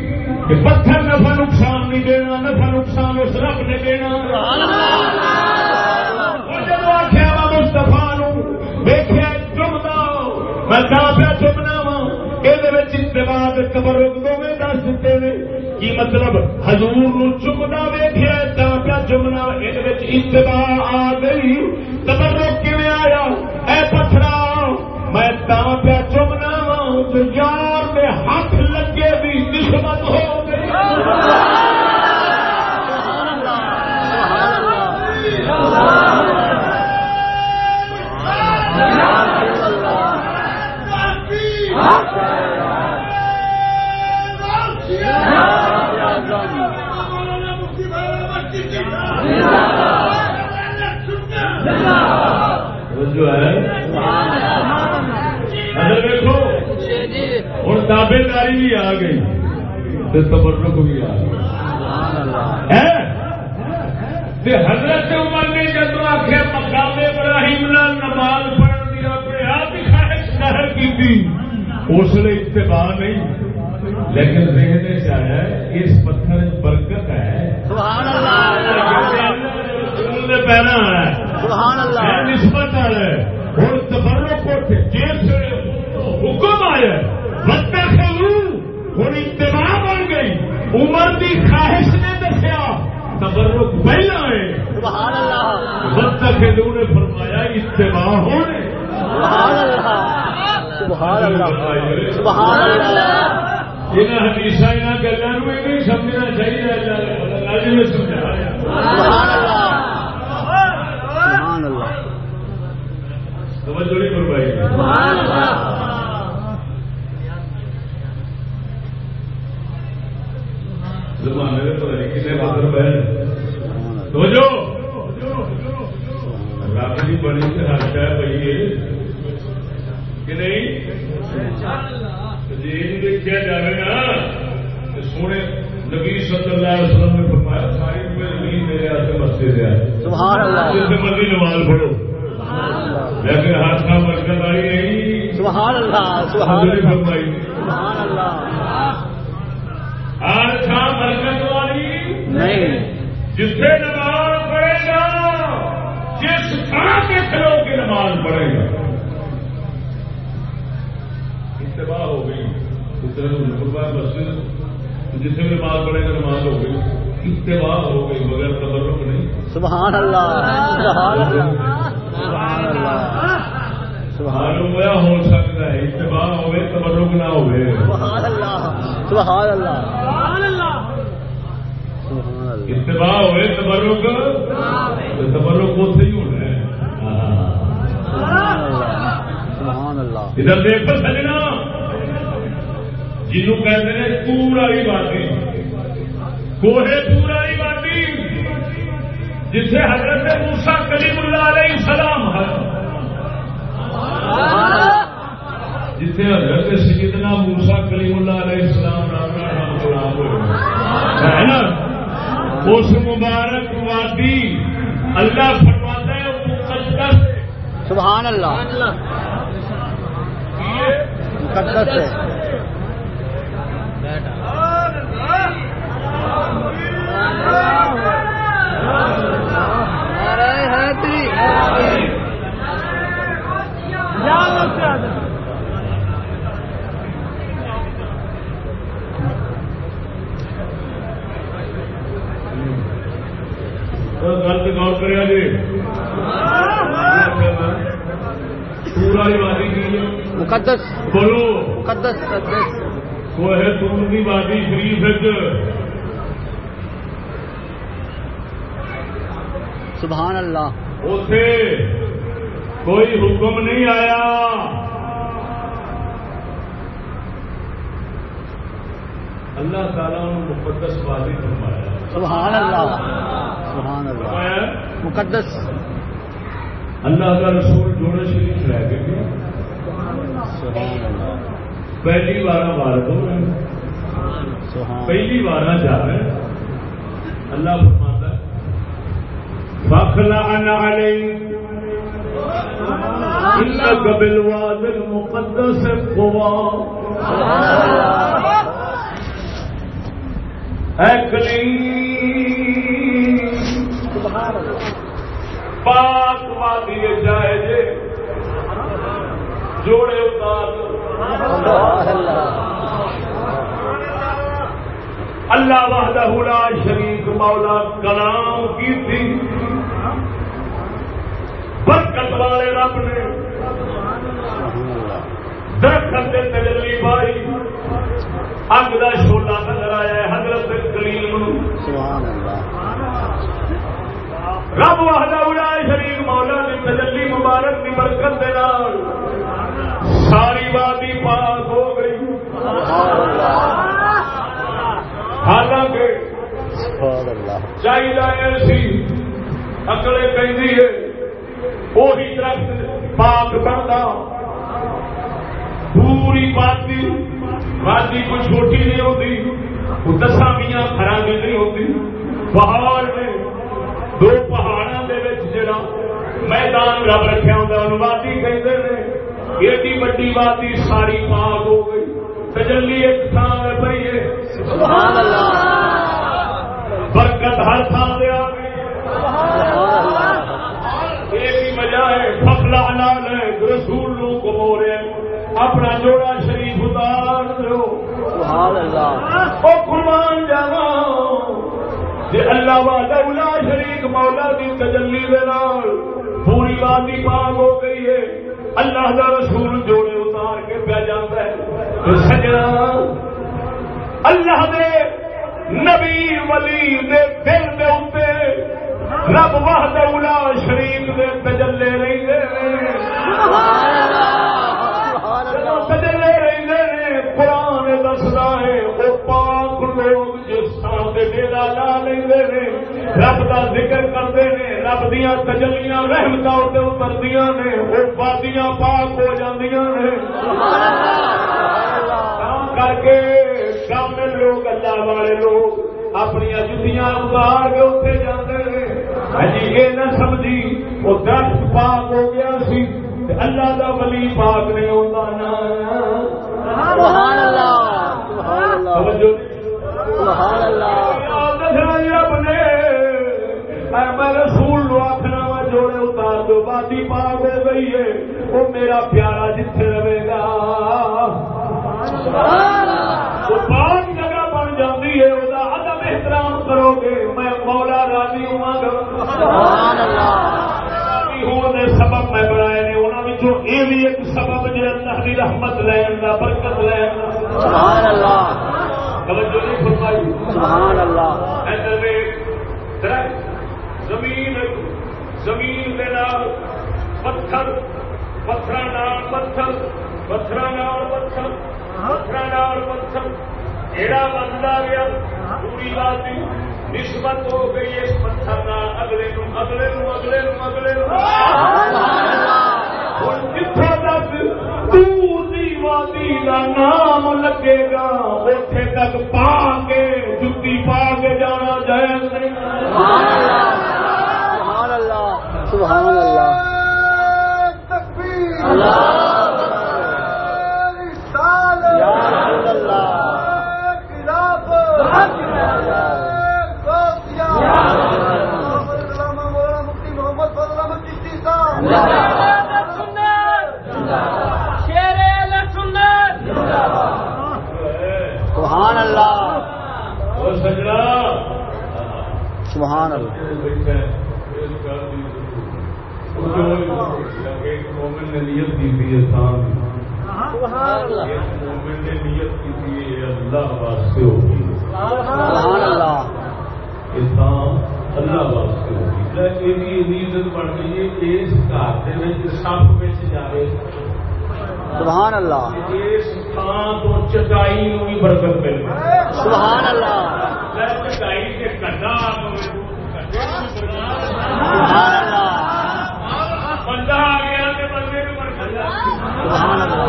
کہ پتھر نفع نقصان نہیں دینا، نفع نقصان اس رب نے دینا۔ اتباع تبرک دونوں دس دیتے ہیں۔ کی مطلب؟ ہزور نو چمنا ویخیا تا پیا چمنا یہ اتباع کی اس لیے اتباع نہیں لیکن ذہن سے آیا اس پتھر برکت ہے۔ سبحان اللہ رسول دے پیرا ہے۔ سبحان ہے اللہ نسبت ہے۔ اور تبرک کو جیل سے حکم آیا بندہ خلو ہوں اتباع بن گئی۔ عمر دی خواہش نے دسیا تبرک پہلا ہے سبحان اللہ۔ بندہ خلو نے فرمایا اتباع ہونے۔ سبحان اللہ۔ سبحان اللہ. سبحان اللہ. یہاں حدیث یہاں گلوں میں نہیں سمجھنا چاہیے اللہ نے سمجھایا سبحان اللہ سبحان اللہ. توجہ نہیں فرمائی۔ سبحان اللہ. زمانے میں پتہ نہیں توجہ۔ بڑی ہر کہ نہیں؟ جی دیکھا جائے نا سونے نبی صلی اللہ علیہ وسلم نے فرمایا ساری زمین میرے ہاتھ مسجد ہے۔ سبحان اللہ۔ جس مرضی نماز پڑھو۔ لیکن ہاتھ کا برکت آئی نہیں۔ سبحان اللہ سبحان نہیں اللہ۔ فرمائی۔ سبحان اللہ۔ ہاتھ کا برکت والی نہیں۔ جسے نماز پڑھے گا جس طرح کے کھلو کی نماز پڑھے گا۔ اتباع ہو گئی اس طرح قربا مسجد جسے بھی نماز پڑھے گا نماز ہو گئی۔ اتباع ہو گئی بغیر تبرک نہیں۔ سبحان اللہ سبحان اللہ سبحان اللہ۔ سبحان معلوم ہوا ہو سکتا ہے اتباع ہوئے تبرک نہ ہوئے۔ سبحان اللہ سبحان اللہ۔ سبحان اللہ۔ اتباع ہوئے تبرک تو تبرک اتنے ہی ہونا ہے۔ سبحان اللہ سبحان اللہ۔ ادھر دیکھو سجنا۔ جنوں کہتے ہیں پورا ہی باتی کوہے پورا ہی باتی جسے حضرت موسا کلیم اللہ علیہ السلام ہے۔ جسے حضرت سیدنا موسا کلیم اللہ علیہ السلام نام کا نام غلام ہوئے۔ ہے نا؟ اس مبارک وادی اللہ فرماتا ہے مقدس سبحان اللہ۔ مقدس ہے گل پہ غور کرے جی پورا ہی وادی کی ہے مقدس بولو۔ مقدس مقدس۔ وہ ہے تم کی وادی شریف ہے سبحان اللہ۔ اتے کوئی حکم نہیں آیا۔ اللہ تعالیٰ نے مقدس وادی فرمایا۔ سبحان اللہ۔ سبحان اللہ۔ مقدس۔ اللہ کا رسول جوڑے شریف رہ گئے سبحان اللہ۔ پہلی بار بھارت ہو رہے ہیں۔ سبحان۔ پہلی بار جا رہے ہیں۔ اللہ فرماتا ہے فخلعن علیک بالواد المقدس قوا اے کلیم. پاک وادی جائے جے جوڑے اتار اللہ اللہ وحدہ لا شریک مولا کلام کی تھی. برکت والے رب نے۔ درخت کے تجلی بھائی اگ کا چھوٹا نظر آیا ہے حضرت کلیم رب وحدہ لا شریک مولا کی تجلی مبارک کی برکت دے نال۔ ساری وادی پاک ہو گئی۔ حالانکہ چاہیے سی اکڑے ہے وہی درخت پاک بنتا پوری باتی وادی کوئی چھوٹی نہیں ہوتی وہ دساں میاں گھر نہیں ہوتی پہاڑ نے دو پہاڑوں کے جڑا میدان رب رکھا ہوتا وادی کہتے ہیں ایڈی وڈی وادی ساری پاک ہو گئی تجلی ایک تھان اللہ برکت ہر تھان دے آ گئی سبحان اللہ یہ بھی وجہ نال ہے رسول لوگ کو اپنا جوڑا شریف اتار دو سبحان اللہ۔ او قربان جاوا جی اللہ والا اولا شریک مولا دی تجلی دے نال پوری وادی پاک ہو گئی ہے۔ اللہ دا رسول جوڑے اتار کے پہ جاتا ہے۔ تو سجنا۔ اللہ دے نبی ولی دے دل دے اتے رب وحد اولا شریف دے تجلے نہیں دے تجلے رہتے قرآن ہے، وہ پاک لوگ جس طرح لا لیں رب کا ذکر کرتے ہیں رب دیا تجلیاں رحمت اتردیا نے، وہ وادیاں پاک ہو جاندیاں نے۔ کر کے کامل لوگ، اللہ والے لوگ اپنی جتیاں اتار کے اتنے جاتے ہیں جی یہ نہ سمجھی وہ درخت پاک ہو گیا سی اللہ دا ولی پاک نہیں ہوتا سبحان اللہ سبحان اللہ۔ سبحان اللہ رب نے میں رسول لو آخنا وا جوڑے اتار دو بادی پاک ہو گئی ہے وہ میرا پیارا جتھے رہے گا۔ ہونے سبب میں بنائے نے انہوں یہ بھی ایک سبب جو اللہ کی رحمت لین کا برکت لین سبحان اللہ. توجہ نہیں فرمائی. سبحان اللہ. ادھر درخت زمین زمین دے نال پتھر پتھر نال پتھر پتھر نال پتھر پتھر نال پتھر جڑا بنتا گیا پوری بات نسبت ہو گئی اس پتھر اگلے نو اگلے نو اگلے نو اگلے نو۔ ہوں جتوں تک؟ دور دی وادی کا نام لگے گا۔ اتے تک پا کے جتی پا کے جانا جائز نہیں سبحان اللہ سبحان اللہ تکبیر اللہ رسالت یا رسول اللہ خلافت غوثیہ محمد علامہ مولانا مفتی محمد فضل احمد چشتی صاحب سبحان اللہ اور سجنا سبحان اللہ مومن نے نیت کی تھی انسان سبحان اللہ مومن نے نیت کی تھی اللہ واسطے ہوگی سبحان اللہ انسان اللہ واسطے ہوگی یہ عزت بن گئی ہے اس گھر سپ بچ جائے سبحان اللہ اس تھان تو چٹائی نو بھی برکت مل سبحان اللہ چٹائی کے سبحان اللہ بندہ آ گیا تو بندے کو برکت سبحان اللہ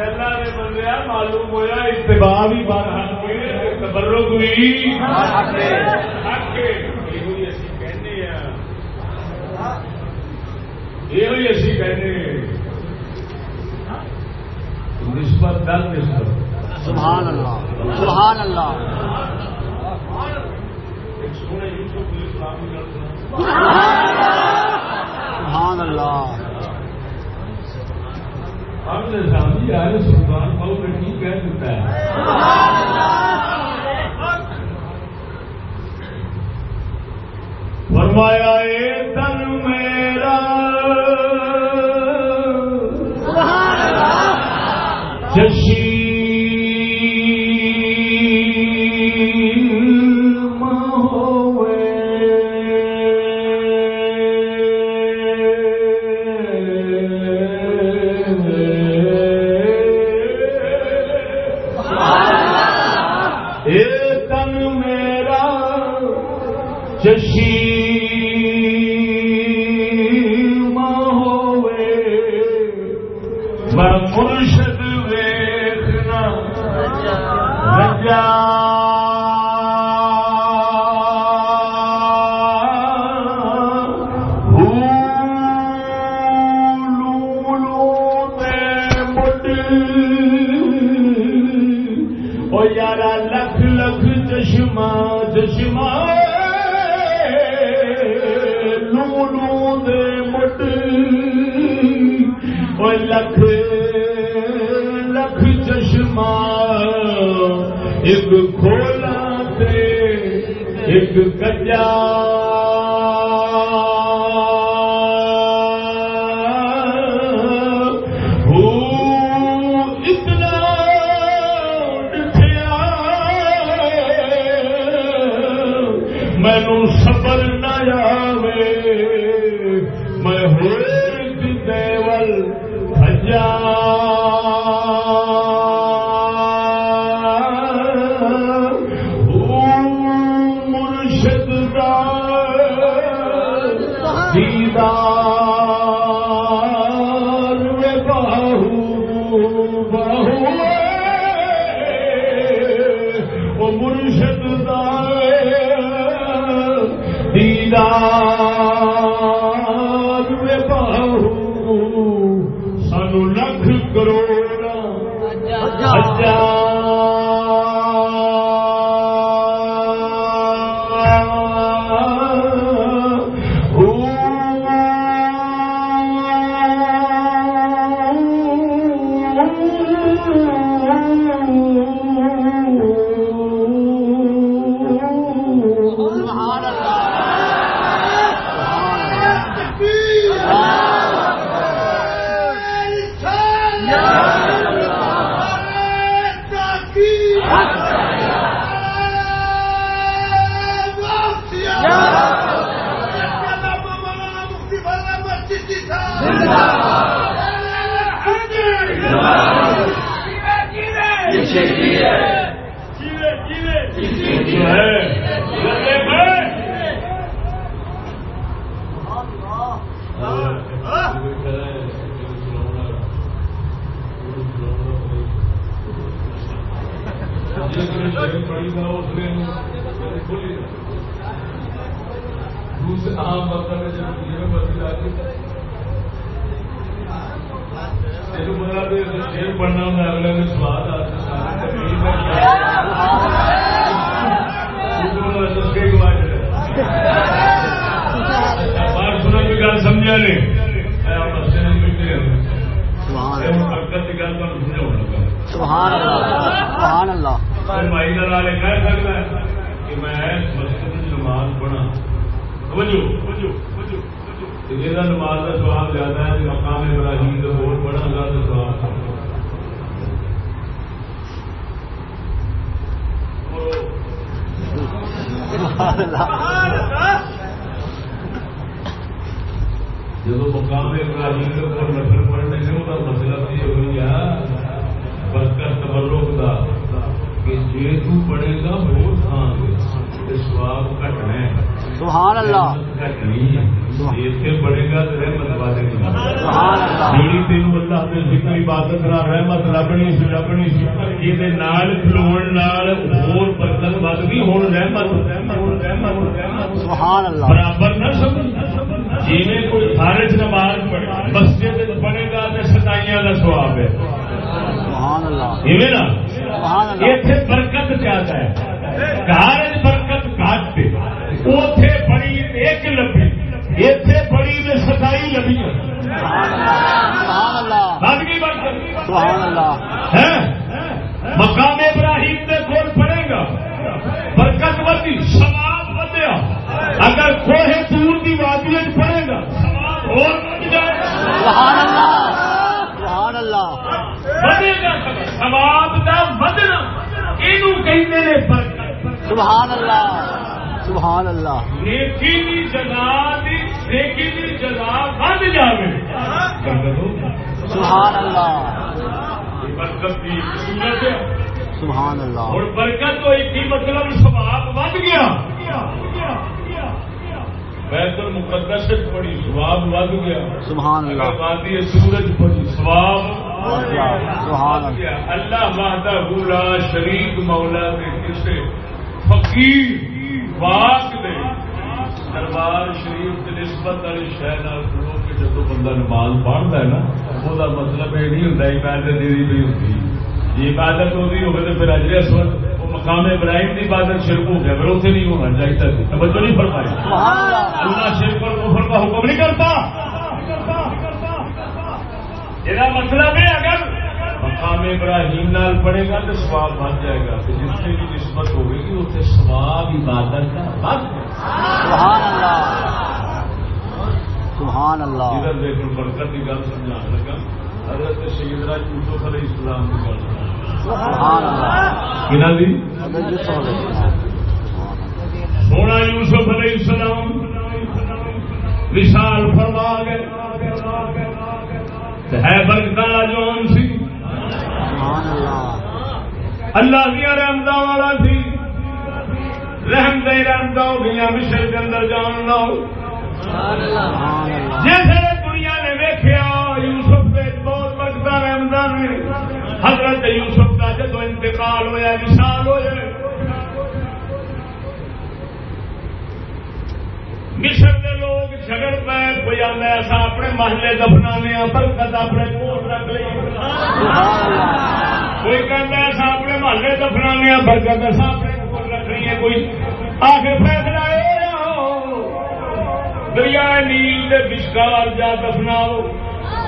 اللہ نے بندے معلوم ہوا اتباع بھی بار حق کے تبرک بھی حق کے یہ اسی کہنے ہیں یہ اسی کہنے نسبت در نسبت سبحان اللہ سبحان اللہ۔ سبحان اللہ۔ ہم آئے سلطان بہت نے کہہ دیتا ہے۔ فرمایا اے تن میرا اللہ۔ بھائی کہہ سکتا ہے کہ میں اس مسجد میں نماز پڑھا نماز کا سواب زیادہ ہے مقام ابراہیم کا جب مقام ابراہیم کے اوپر نفر پڑھنے سے وہ مطلب یہ ہوئی ہے، برکت تبرک کا کہ تو پڑھے گا بہت تھان دے سواب کٹنا ہے سبحان اللہ۔ کٹنی ہے۔ اتنے پڑھے گا تو رحمت والے نہیں سبحان اللہ۔ جیڑی تین اللہ کے ذکر عبادت نہ رحمت لبنی سی لبنی سی یہ نال کھلون نال اور برکت ود گئی ہوں رحمت رحمت رحمت رحمت۔ سبحان اللہ۔ برابر نہ سمجھ۔ جی کوئی خارج نماز پڑھے مسجد پڑھے گا تو ستائیاں کا سواب ہے سبحان اللہ ایویں نا سبحان اللہ اتنے برکت زیادہ ہے۔ کارج برکت گھٹ اتے بڑی ایک لبی اتے بڑی میں ستائی ہے۔ مقام ابراہیم نے کون پڑے گا۔ برکت بدی سواب بدیا اگر کوہ دور کی وادی پڑے گا سواب اور بد جائے۔ سبحان اللہ. سبحان اللہ. سواب کا بدنا یہ کہتے ہیں برکت سبحان اللہ سبحان اللہ نیکی دی جزا دی نیکی دی جزا جاوے۔ ہو سبحان اللہ برکت صورت ہے۔ سبحان اللہ اور برکت ہوئی تھی مطلب سواب ود گیا۔ بیت المقدس سے پڑی سواب ود گیا۔ سبحان اللہ وادی سورج پڑی سواب ود اللہ گیا اللہ وحدہ لا شریک مولا نے کسے فقیر پاک دے دربار شریف کی نسبت والی شہر کھلو کے جب بندہ نماز پڑھتا ہے نا وہ مطلب یہ نہیں ہوتا عبادت دیری پہ ہوتی جی عبادت ہوتی ہوگی تو پھر اجرے وہ مقام ابراہیم کی عبادت شرک ہو گیا پھر اتنے نہیں ہونا چاہیے توجہ نہیں فرمائی۔ سبحان اللہ۔ اللہ شرک اور کفر کا حکم نہیں کرتا۔ یہ مطلب ہے اگر مقام ابراہیم نال پڑے گا تو سواب بن جائے گا تو جس سے بھی نسبت ہوگی گی اسے سواب عبادت کا بن سبحان اللہ سبحان اللہ ادھر دیکھ برکت کی گل سمجھا لگا حضرت سیدنا یوسف علیہ السلام کی گل سبحان اللہ سونا یوسف علیہ السلام وشال فرما گئے ہے برکت جوان سی۔ اللہ دیا رحمت والا سی۔ رحم دے رحمت ہو گئی مشر کے اندر جان لو جیسے دنیا نے ویخیا یوسف کے بہت برکت رحمت نے۔ حضرت یوسف کا جدو انتقال ہوا وشال ہو جائے مشر کے لوگ جگڑ پہ کوئی آدھا ایسا اپنے محلے دفنانے برکت اپنے کوٹ رکھ لی کوئی کہنا ایسا اپنے محلے دفنانے برکت ایسا اپنے کوٹ رکھ رہی ہے۔ کوئی آ کے فیصلہ دریا نیل کے بشکار جا دفنا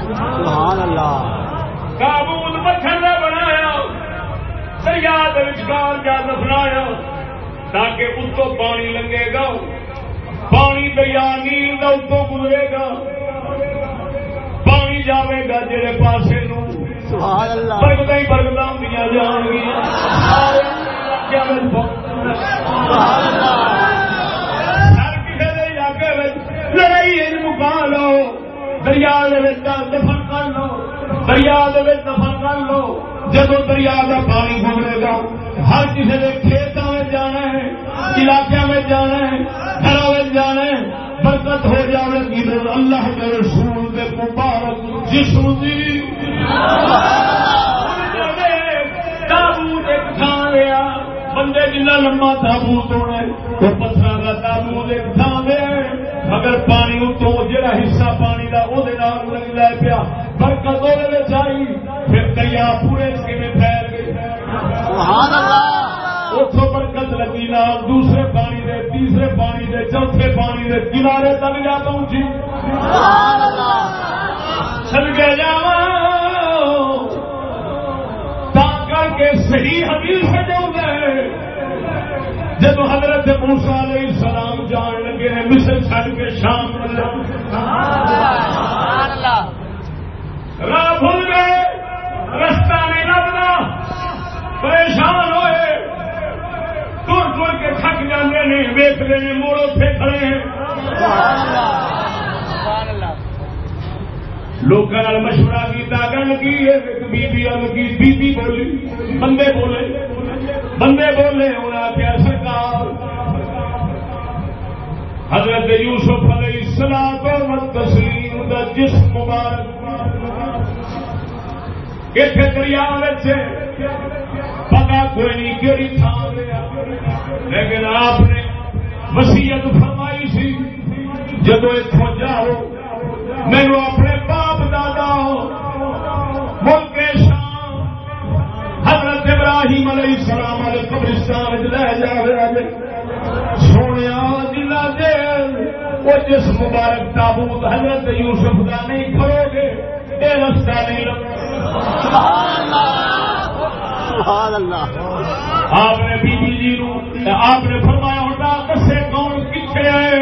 سبحان پتھر کا بنایا دریا کے بشکار جا دفنایا تاکہ اس کو پانی لگے گا۔ پانی دریا نیل کا اتو گزرے گا۔ پانی جاوے گا جہے پاسے نو سبحان اللہ۔ برکت ہی برکت ہوں جان گیا ہر کسی کے علاقے میں لڑائی ان مکا لو؟ دریا دفن کر لو۔ دریا دفن کر لو۔ جب دریا کا پانی گزرے گا ہر کسی کے کھیتوں میں جانا ہے علاقے میں جانا ہے۔ برکت ہو جائے گی اللہ کے رسول کے مبارک جسم دی جی۔ تابوت ایک تھان لیا بندے جنا لمبا تابوت ہونا وہ پتھر کا تابوت ایک تھان لیا مگر پانی اتو جہاں حصہ پانی کا وہ لے پیا۔ برکت وہ آئی۔ پھر دریا پورے سکے پھیل گئے۔ سبحان اللہ۔ اتوں برکت لگی نہ دوسرے پانی دے، تیسرے پانی دے، چوتھے پانی دے، کنارے تک جا پہنچی۔ چل کے جا کر کے صحیح حدیث ہے جو جب حضرت موسا علیہ السلام جان لگے ہیں مصر چھڑ کے شام راہ بھول گئے، رستہ نہیں لبنا، پریشان ہوئے۔ ٹر ٹر کے تھک جاتے ہیں ویچ رہے ہیں موڑوں کھڑے ہیں۔ سبحان اللہ مشورہ کیا گل کی بی بی ال کی بی بی بولی، بندے بولے بندے بولے انہیں آخیا سرکار۔ حضرت یوسف علیہ السلام کو تسلیم دا جسم مبارک۔ اتنے دریا پتا کوئی نہیں کہڑی تھان لیکن آپ نے وسیعت فرمائی سی جدو اتوں جاؤ میرے اپنے باپ دادا ملک شام حضرت ابراہیم علیہ السلام والے قبرستان لے جائے سونے جلا دے وہ جس مبارک تابوت حضرت یوسف کا نہیں کھڑو گے یہ رستہ نہیں سبحان اللہ۔ آپ نے بی بی جی آپ نے فرمایا ہوتا کسے کون کتنے آئے؟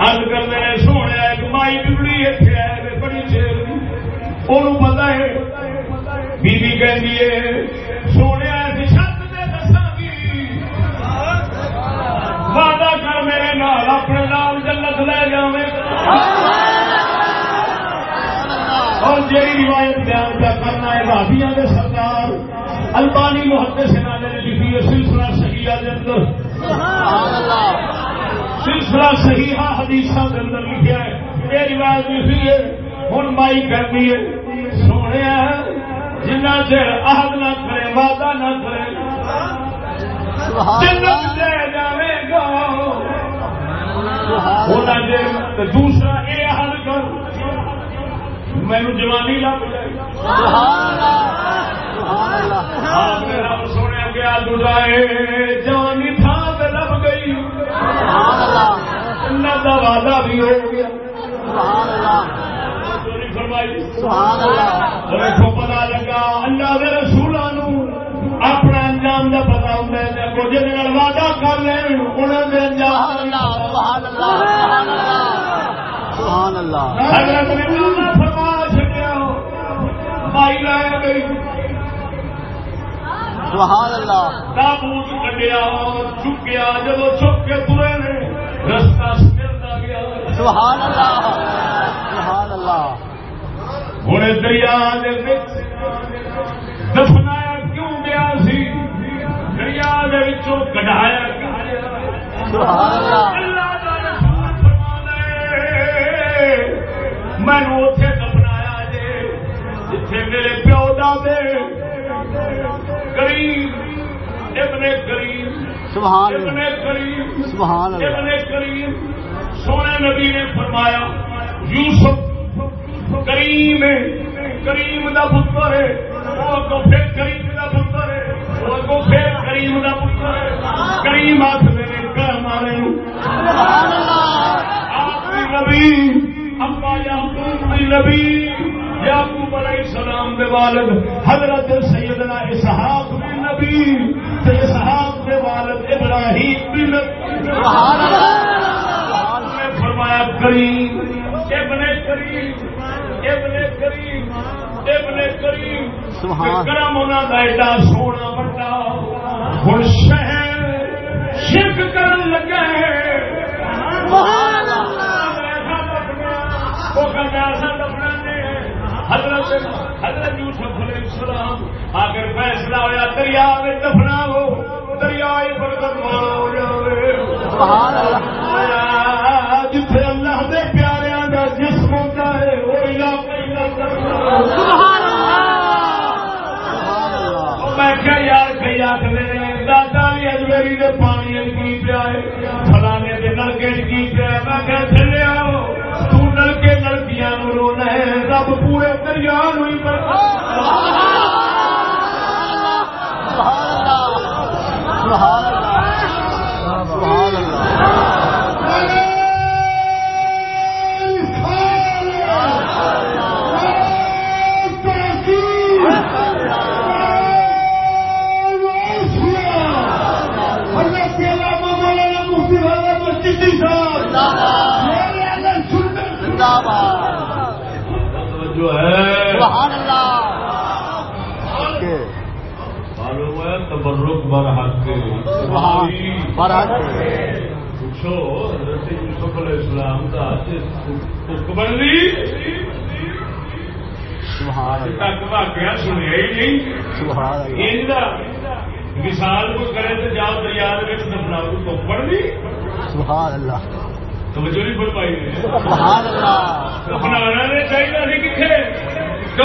حل کرتے ہیں سونے ایک مائی بگڑی اتنے آئے بڑی چیر وہ پتا ہے بی بی ہے سونے اور جیڑی روایت بیان کیا کرنا ہے بھابیاں دے سردار البانی محدث سے نالے نے لکھی ہے سلسلہ صحیحہ دے اندر۔ سلسلہ صحیحہ حدیثہ دے اندر لکھیا ہے۔ یہ روایت لکھی ہے ہن مائی کرنی ہے۔ سونے جنہ چر عہد نہ کرے وعدہ نہ کرے۔ جنت جاوے گا۔ دوسرا یہ مینو جوانی لگ جائے۔ آپ نے رب سونے دلائے جوانی تھان پہ لب گئی۔ اللہ کا وعدہ بھی ہو گیا۔ پتا لگا اللہ کے رسولوں اپنا انجام کا پتا ہے کچھ وعدہ کر لیں انہوں نے انجام اللہ حضرت مائی لایا گئی سبحان اللہ۔ تابوت کٹیا چکیا جب چک کے ترے نے رستہ سمرتا گیا۔ سبحان اللہ۔ سبحان اللہ۔ ہوں دریا دفنایا کیوں گیا سی؟ دریا سبحان اللہ۔ اللہ دا جتھے میرے پیو دادے۔ کریم ابن کریم سبحان ابن کریم سبحان اللہ۔ ابن کریم سونے نبی نے فرمایا یوسف کریم ہے کریم دا پتر ہے۔ وہ اگوں پھر کریم دا پتر ہے۔ وہ اگوں پھر کریم دا پتر ہے۔ کریم ہاتھ میرے گھر مارے آپ کی نبی ابا یعقوب کی نبی یعقوب علیہ السلام دے والد حضرت سیدنا اسحاق کی نبی تے اسحاق دے والد ابراہیم کی نبی۔ سبحان اللہ۔ نے فرمایا کریم ابن کریم ابن کریم ابن کریم۔ سبحان۔ کرم ایڈا سونا بڑا شہر شرک کرن لگا ہے سبحان اللہ۔ وہ حضرت یوسف علیہ السلام اگر فیصلہ ہوا دریا میں دفنا ہو دریا ہو جائے سبحان اللہ۔ دے دا جسم ہوتا ہے وہ علاقہ میں کیا یار کئی آخر دادا بھی اجمیری پانی کی پیا ہے فلانے دے نلکے کی پیا میں کہ چلے آؤ۔ رب پورے دریا ہوئی سبحان اللہ! سبحان اللہ! سبحان اللہ۔ معلوم ہے تبرک برحق فرحت پوچھو حضرت یوسف علیہ السلام کا اللہ۔ تک واقعہ سنیا ہی نہیں۔ کو کرے تو جاؤ دریا تو پڑھ لی۔ سبحان اللہ۔ توجہ نہیں پڑھ پائی سبحان اللہ۔ بنا نے چاہیے کتنے